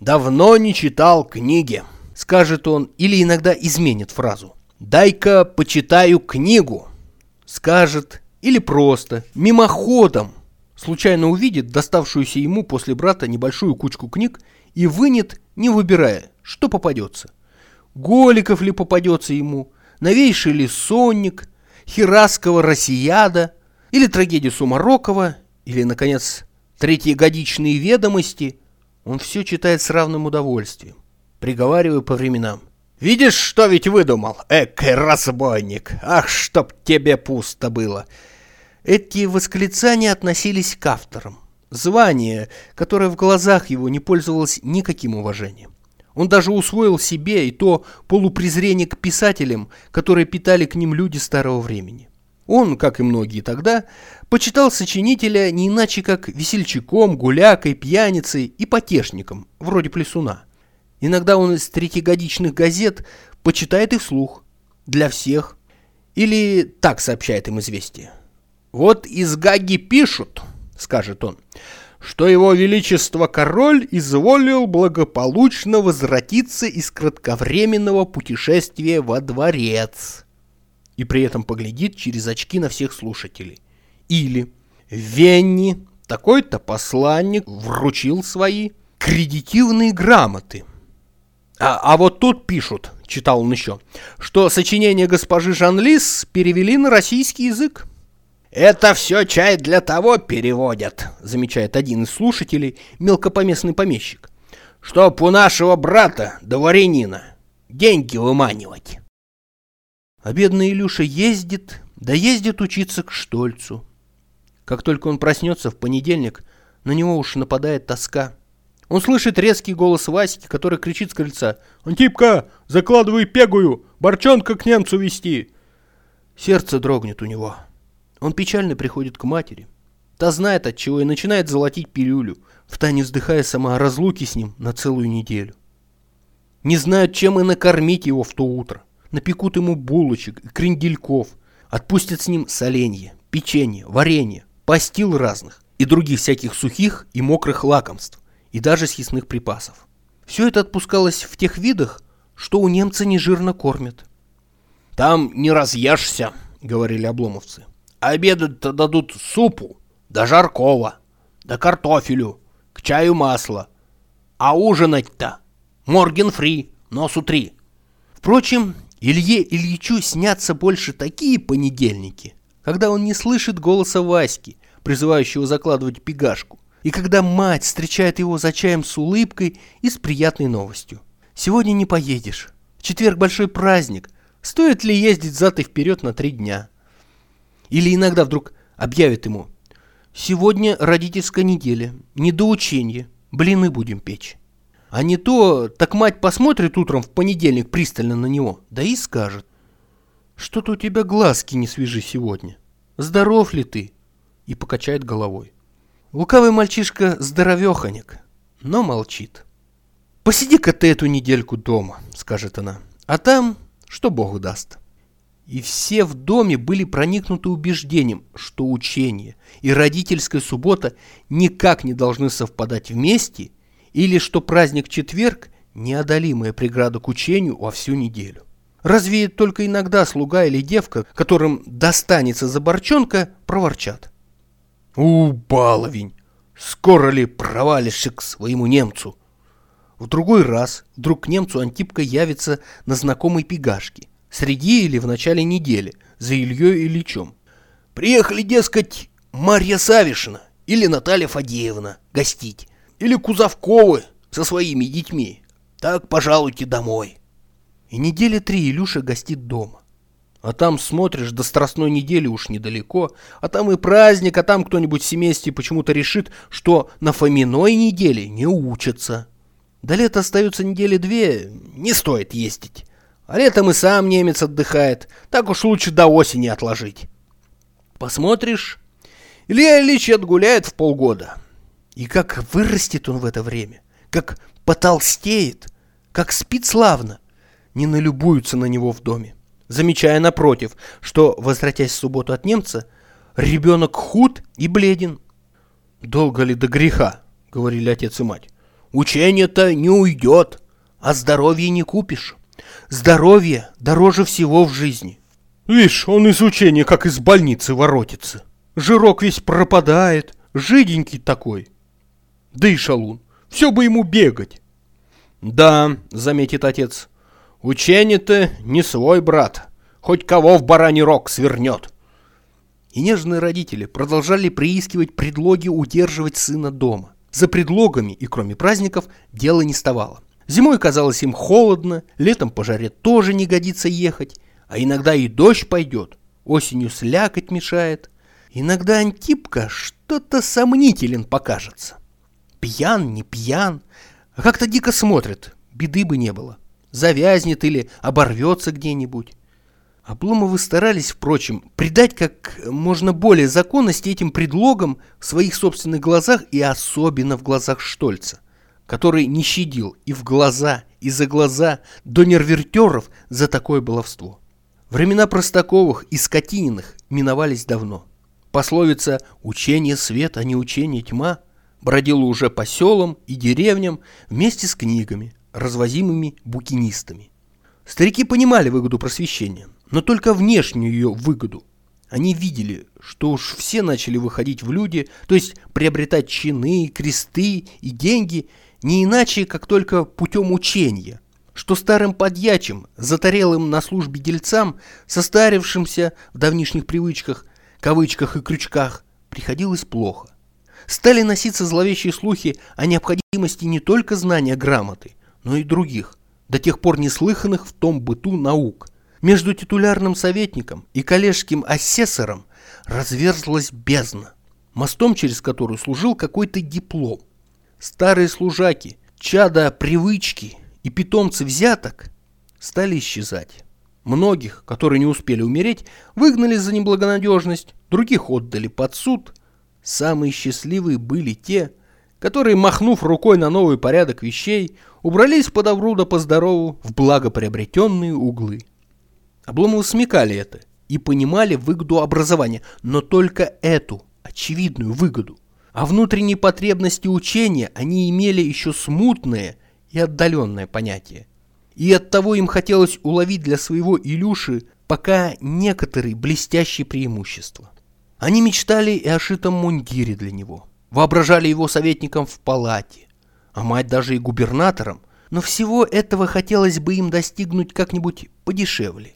«Давно не читал книги», — скажет он, или иногда изменит фразу. «Дай-ка почитаю книгу», — скажет, или просто, мимоходом, случайно увидит доставшуюся ему после брата небольшую кучку книг и вынет, не выбирая, что попадется. Голиков ли попадется ему, новейший ли сонник, Хирасского Россияда, или трагедию Сумарокова, или, наконец, третьегодичные ведомости, он все читает с равным удовольствием, приговаривая по временам. «Видишь, что ведь выдумал? Экой разбойник! Ах, чтоб тебе пусто было!» Эти восклицания относились к авторам. Звание, которое в глазах его не пользовалось никаким уважением. Он даже усвоил себе и то полупрезрение к писателям, которые питали к ним люди старого времени. Он, как и многие тогда, почитал сочинителя не иначе как весельчаком, гулякой, пьяницей и потешником, вроде Плесуна. Иногда он из третьегодичных газет почитает их вслух, для всех, или так сообщает им известие. «Вот из Гаги пишут», — скажет он, — что его величество король изволил благополучно возвратиться из кратковременного путешествия во дворец. И при этом поглядит через очки на всех слушателей. Или в Венне такой-то посланник вручил свои кредитивные грамоты. А, а вот тут пишут, читал он еще, что сочинение госпожи Жанлис перевели на российский язык. «Это все чай для того переводят», — замечает один из слушателей, мелкопоместный помещик, «чтоб у нашего брата, дворянина, деньги выманивать». А бедный Илюша ездит, да ездит учиться к Штольцу. Как только он проснется в понедельник, на него уж нападает тоска. Он слышит резкий голос Васьки, который кричит с крыльца. «Антипка, закладывай пегую, борчонка к немцу вести!» Сердце дрогнет у него. Он печально приходит к матери. Та знает от чего и начинает золотить пилюлю, втайне вздыхая сама о разлуке с ним на целую неделю. Не знают, чем и накормить его в то утро. Напекут ему булочек и крендельков, отпустят с ним соленье, печенье, варенье, пастил разных и других всяких сухих и мокрых лакомств, и даже съестных припасов. Все это отпускалось в тех видах, что у немца нежирно кормят. «Там не разъешься», — говорили обломовцы обедать-то дадут супу, да жаркого, да картофелю, к чаю масло. А ужинать-то морген фри, но с утри. Впрочем, Илье Ильичу снятся больше такие понедельники, когда он не слышит голоса Васьки, призывающего закладывать пигашку, и когда мать встречает его за чаем с улыбкой и с приятной новостью. «Сегодня не поедешь. Четверг большой праздник. Стоит ли ездить зад и вперед на три дня?» Или иногда вдруг объявят ему «Сегодня родительская неделя, недоучение, блины будем печь». А не то, так мать посмотрит утром в понедельник пристально на него, да и скажет «Что-то у тебя глазки не свежи сегодня. Здоров ли ты?» И покачает головой. Лукавый мальчишка здоровеханик, но молчит. «Посиди-ка ты эту недельку дома», — скажет она, — «а там что Богу даст». И все в доме были проникнуты убеждением, что учение и родительская суббота никак не должны совпадать вместе, или что праздник четверг – неодолимая преграда к учению во всю неделю. Разве только иногда слуга или девка, которым достанется за борчонка, проворчат. «У, баловень! Скоро ли провалишься к своему немцу?» В другой раз вдруг к немцу Антипка явится на знакомой пигашке – среди или в начале недели, за Ильей Ильичом. Приехали, дескать, Марья Савишна или Наталья Фадеевна гостить, или Кузовковы со своими детьми. Так пожалуйте домой. И недели три Илюша гостит дома. А там смотришь, до страстной недели уж недалеко, а там и праздник, а там кто-нибудь в семействе почему-то решит, что на Фоминой неделе не учатся. До лета остаются недели две, не стоит ездить. А летом и сам немец отдыхает, так уж лучше до осени отложить. Посмотришь, Илья Ильич отгуляет в полгода. И как вырастет он в это время, как потолстеет, как спит славно, не налюбуются на него в доме замечая напротив, что, возвратясь в субботу от немца, ребенок худ и бледен. «Долго ли до греха?» — говорили отец и мать. «Учение-то не уйдет, а здоровье не купишь. Здоровье дороже всего в жизни». «Вишь, он из учения, как из больницы воротится. Жирок весь пропадает, жиденький такой. Да и шалун, все бы ему бегать». «Да», — заметит отец, — Учение-то не свой брат, хоть кого в бараний рог свернет. И нежные родители продолжали приискивать предлоги удерживать сына дома. За предлогами и кроме праздников дело не ставало. Зимой казалось им холодно, летом по жаре тоже не годится ехать, а иногда и дождь пойдет, осенью слякоть мешает. Иногда Антипка что-то сомнителен покажется. Пьян, не пьян, а как-то дико смотрит, беды бы не было завязнет или оборвется где-нибудь. Обломовы старались, впрочем, придать как можно более законности этим предлогам в своих собственных глазах и особенно в глазах Штольца, который не щадил и в глаза, и за глаза до нервертеров за такое баловство. Времена Простаковых и Скотининых миновались давно. Пословица «учение свет, а не учение тьма» бродила уже по селам и деревням вместе с книгами – развозимыми букинистами. Старики понимали выгоду просвещения, но только внешнюю ее выгоду. Они видели, что уж все начали выходить в люди, то есть приобретать чины, кресты и деньги не иначе, как только путем учения, что старым подьячим, затарелым на службе дельцам, состарившимся в давнишних привычках, кавычках и крючках, приходилось плохо. Стали носиться зловещие слухи о необходимости не только знания грамоты, но и других, до тех пор неслыханных в том быту наук. Между титулярным советником и коллежским асессором разверзлась бездна, мостом через которую служил какой-то диплом. Старые служаки, чада привычки и питомцы взяток стали исчезать. Многих, которые не успели умереть, выгнали за неблагонадежность, других отдали под суд. Самые счастливые были те, которые, махнув рукой на новый порядок вещей, убрались по добру по здорову в благоприобретенные углы. Обломовы смекали это и понимали выгоду образования, но только эту, очевидную выгоду. А внутренней потребности учения они имели еще смутное и отдаленное понятие. И оттого им хотелось уловить для своего Илюши пока некоторые блестящие преимущества. Они мечтали и о шитом мундире для него – воображали его советником в палате, а мать даже и губернатором, но всего этого хотелось бы им достигнуть как-нибудь подешевле,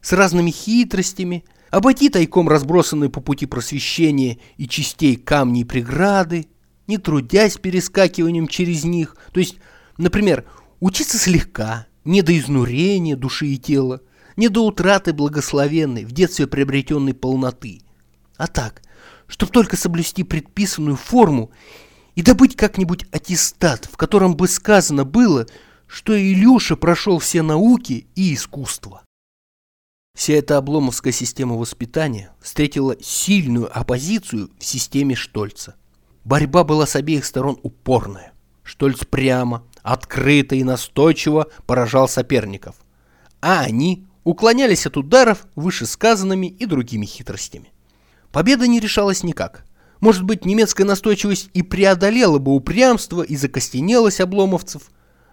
с разными хитростями, обойти тайком разбросанные по пути просвещения и частей камни и преграды, не трудясь перескакиванием через них, то есть, например, учиться слегка, не до изнурения души и тела, не до утраты благословенной, в детстве приобретенной полноты, а так – чтобы только соблюсти предписанную форму и добыть как-нибудь аттестат, в котором бы сказано было, что Илюша прошел все науки и искусства. Вся эта обломовская система воспитания встретила сильную оппозицию в системе Штольца. Борьба была с обеих сторон упорная. Штольц прямо, открыто и настойчиво поражал соперников, а они уклонялись от ударов вышесказанными и другими хитростями. Победа не решалась никак. Может быть, немецкая настойчивость и преодолела бы упрямство и закостенелость обломовцев,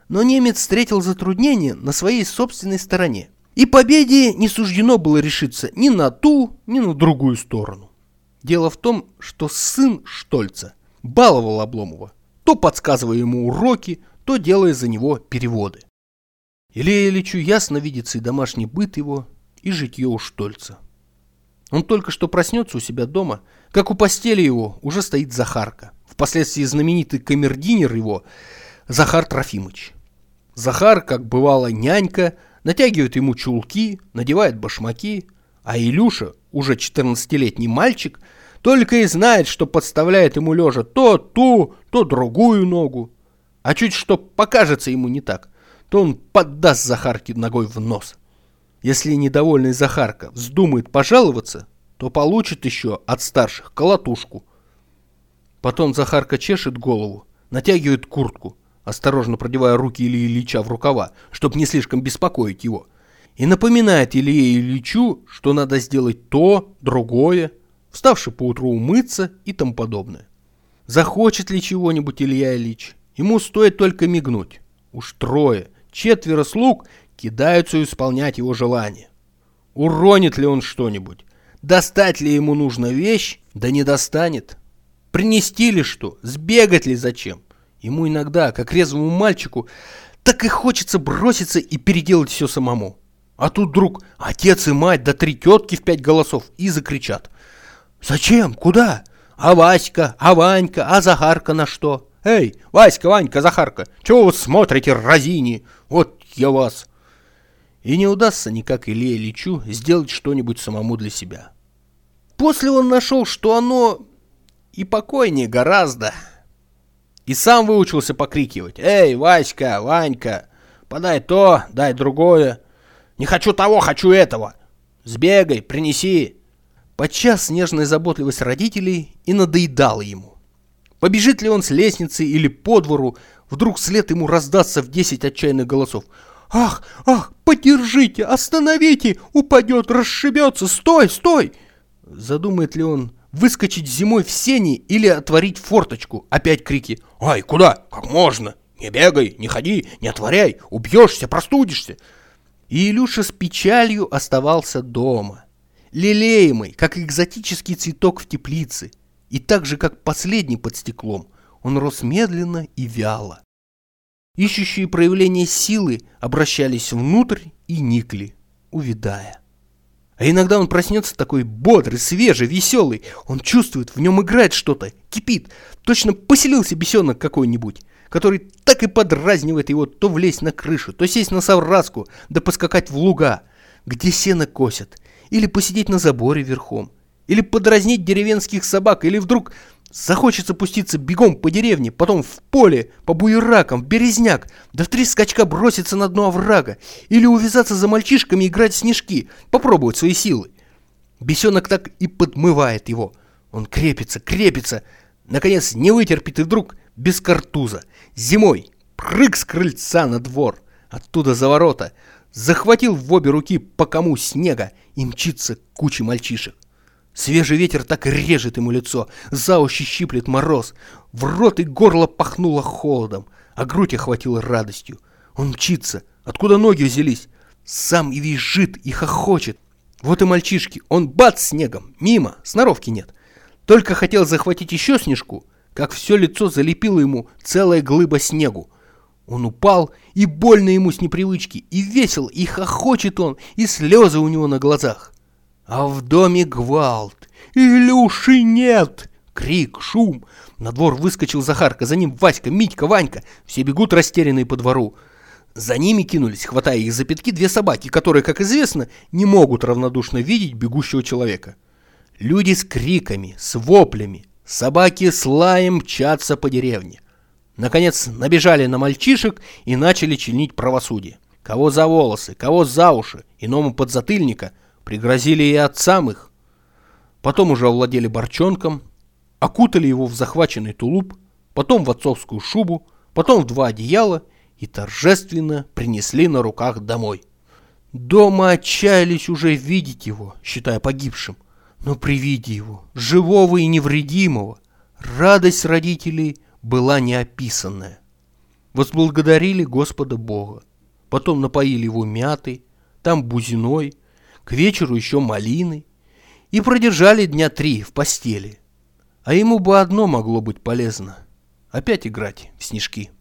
но немец встретил затруднения на своей собственной стороне. И победе не суждено было решиться ни на ту, ни на другую сторону. Дело в том, что сын Штольца баловал Обломова, то подсказывая ему уроки, то делая за него переводы. Илье Ильичу ясно видится и домашний быт его, и житье у Штольца. Он только что проснется у себя дома, как у постели его уже стоит Захарка, впоследствии знаменитый камердинер его Захар Трофимыч. Захар, как бывала нянька, натягивает ему чулки, надевает башмаки, а Илюша, уже 14-летний мальчик, только и знает, что подставляет ему лежа то ту, то другую ногу. А чуть что покажется ему не так, то он поддаст Захарке ногой в нос. Если недовольный Захарка вздумает пожаловаться, то получит еще от старших колотушку. Потом Захарка чешет голову, натягивает куртку, осторожно продевая руки Ильи Ильича в рукава, чтобы не слишком беспокоить его, и напоминает Илье Ильичу, что надо сделать то, другое, вставший поутру умыться и тому подобное. Захочет ли чего-нибудь Илья Ильич, ему стоит только мигнуть. Уж трое, четверо слуг кидаются исполнять его желание. Уронит ли он что-нибудь? Достать ли ему нужна вещь? Да не достанет. Принести ли что? Сбегать ли зачем? Ему иногда, как резвому мальчику, так и хочется броситься и переделать все самому. А тут вдруг отец и мать, да три тетки в пять голосов и закричат. «Зачем? Куда? А Васька? А Ванька? А Захарка на что? Эй, Васька, Ванька, Захарка, чего вы смотрите, разини? Вот я вас!» И не удастся никак Илье Ильичу сделать что-нибудь самому для себя. После он нашел, что оно и покойнее гораздо. И сам выучился покрикивать. «Эй, Васька, Ванька, подай то, дай другое. Не хочу того, хочу этого. Сбегай, принеси». Подчас нежная заботливость родителей и надоедала ему. Побежит ли он с лестницы или по двору, вдруг след ему раздастся в десять отчаянных голосов. «Ах, ах, подержите, остановите, упадет, расшибется, стой, стой!» Задумает ли он выскочить зимой в сени или отворить форточку? Опять крики «Ай, куда? Как можно? Не бегай, не ходи, не отворяй, убьешься, простудишься!» И Илюша с печалью оставался дома, лелеемый, как экзотический цветок в теплице, и так же, как последний под стеклом, он рос медленно и вяло. Ищущие проявления силы обращались внутрь и никли, увидая. А иногда он проснется такой бодрый, свежий, веселый. Он чувствует, в нем играет что-то, кипит. Точно поселился бесенок какой-нибудь, который так и подразнивает его то влезть на крышу, то сесть на совраску, да поскакать в луга, где сено косят, или посидеть на заборе верхом, или подразнить деревенских собак, или вдруг Захочется пуститься бегом по деревне, потом в поле, по буеракам, в березняк, да в три скачка броситься на дно оврага, или увязаться за мальчишками и играть в снежки, попробовать свои силы. Бесенок так и подмывает его. Он крепится, крепится, наконец не вытерпит и вдруг без картуза. Зимой прыг с крыльца на двор, оттуда за ворота, захватил в обе руки по кому снега и мчится к куче мальчишек. Свежий ветер так режет ему лицо, за уши щиплет мороз, в рот и горло пахнуло холодом, а грудь охватила радостью. Он мчится, откуда ноги взялись, сам и визжит, и хохочет. Вот и мальчишки, он бац снегом, мимо, сноровки нет. Только хотел захватить еще снежку, как все лицо залепило ему целая глыба снегу. Он упал, и больно ему с непривычки, и весел, и хохочет он, и слезы у него на глазах. А в доме гвалт. Илюши нет! Крик, шум. На двор выскочил Захарка, за ним Васька, Митька, Ванька. Все бегут растерянные по двору. За ними кинулись, хватая их за пятки, две собаки, которые, как известно, не могут равнодушно видеть бегущего человека. Люди с криками, с воплями, собаки с лаем мчатся по деревне. Наконец набежали на мальчишек и начали чинить правосудие. Кого за волосы, кого за уши, иному подзатыльника, Пригрозили и отцам их. Потом уже овладели борчонком, окутали его в захваченный тулуп, потом в отцовскую шубу, потом в два одеяла и торжественно принесли на руках домой. Дома отчаялись уже видеть его, считая погибшим, но при виде его, живого и невредимого, радость родителей была неописанная. Возблагодарили Господа Бога, потом напоили его мятой, там бузиной, к вечеру еще малины, и продержали дня три в постели. А ему бы одно могло быть полезно — опять играть в снежки.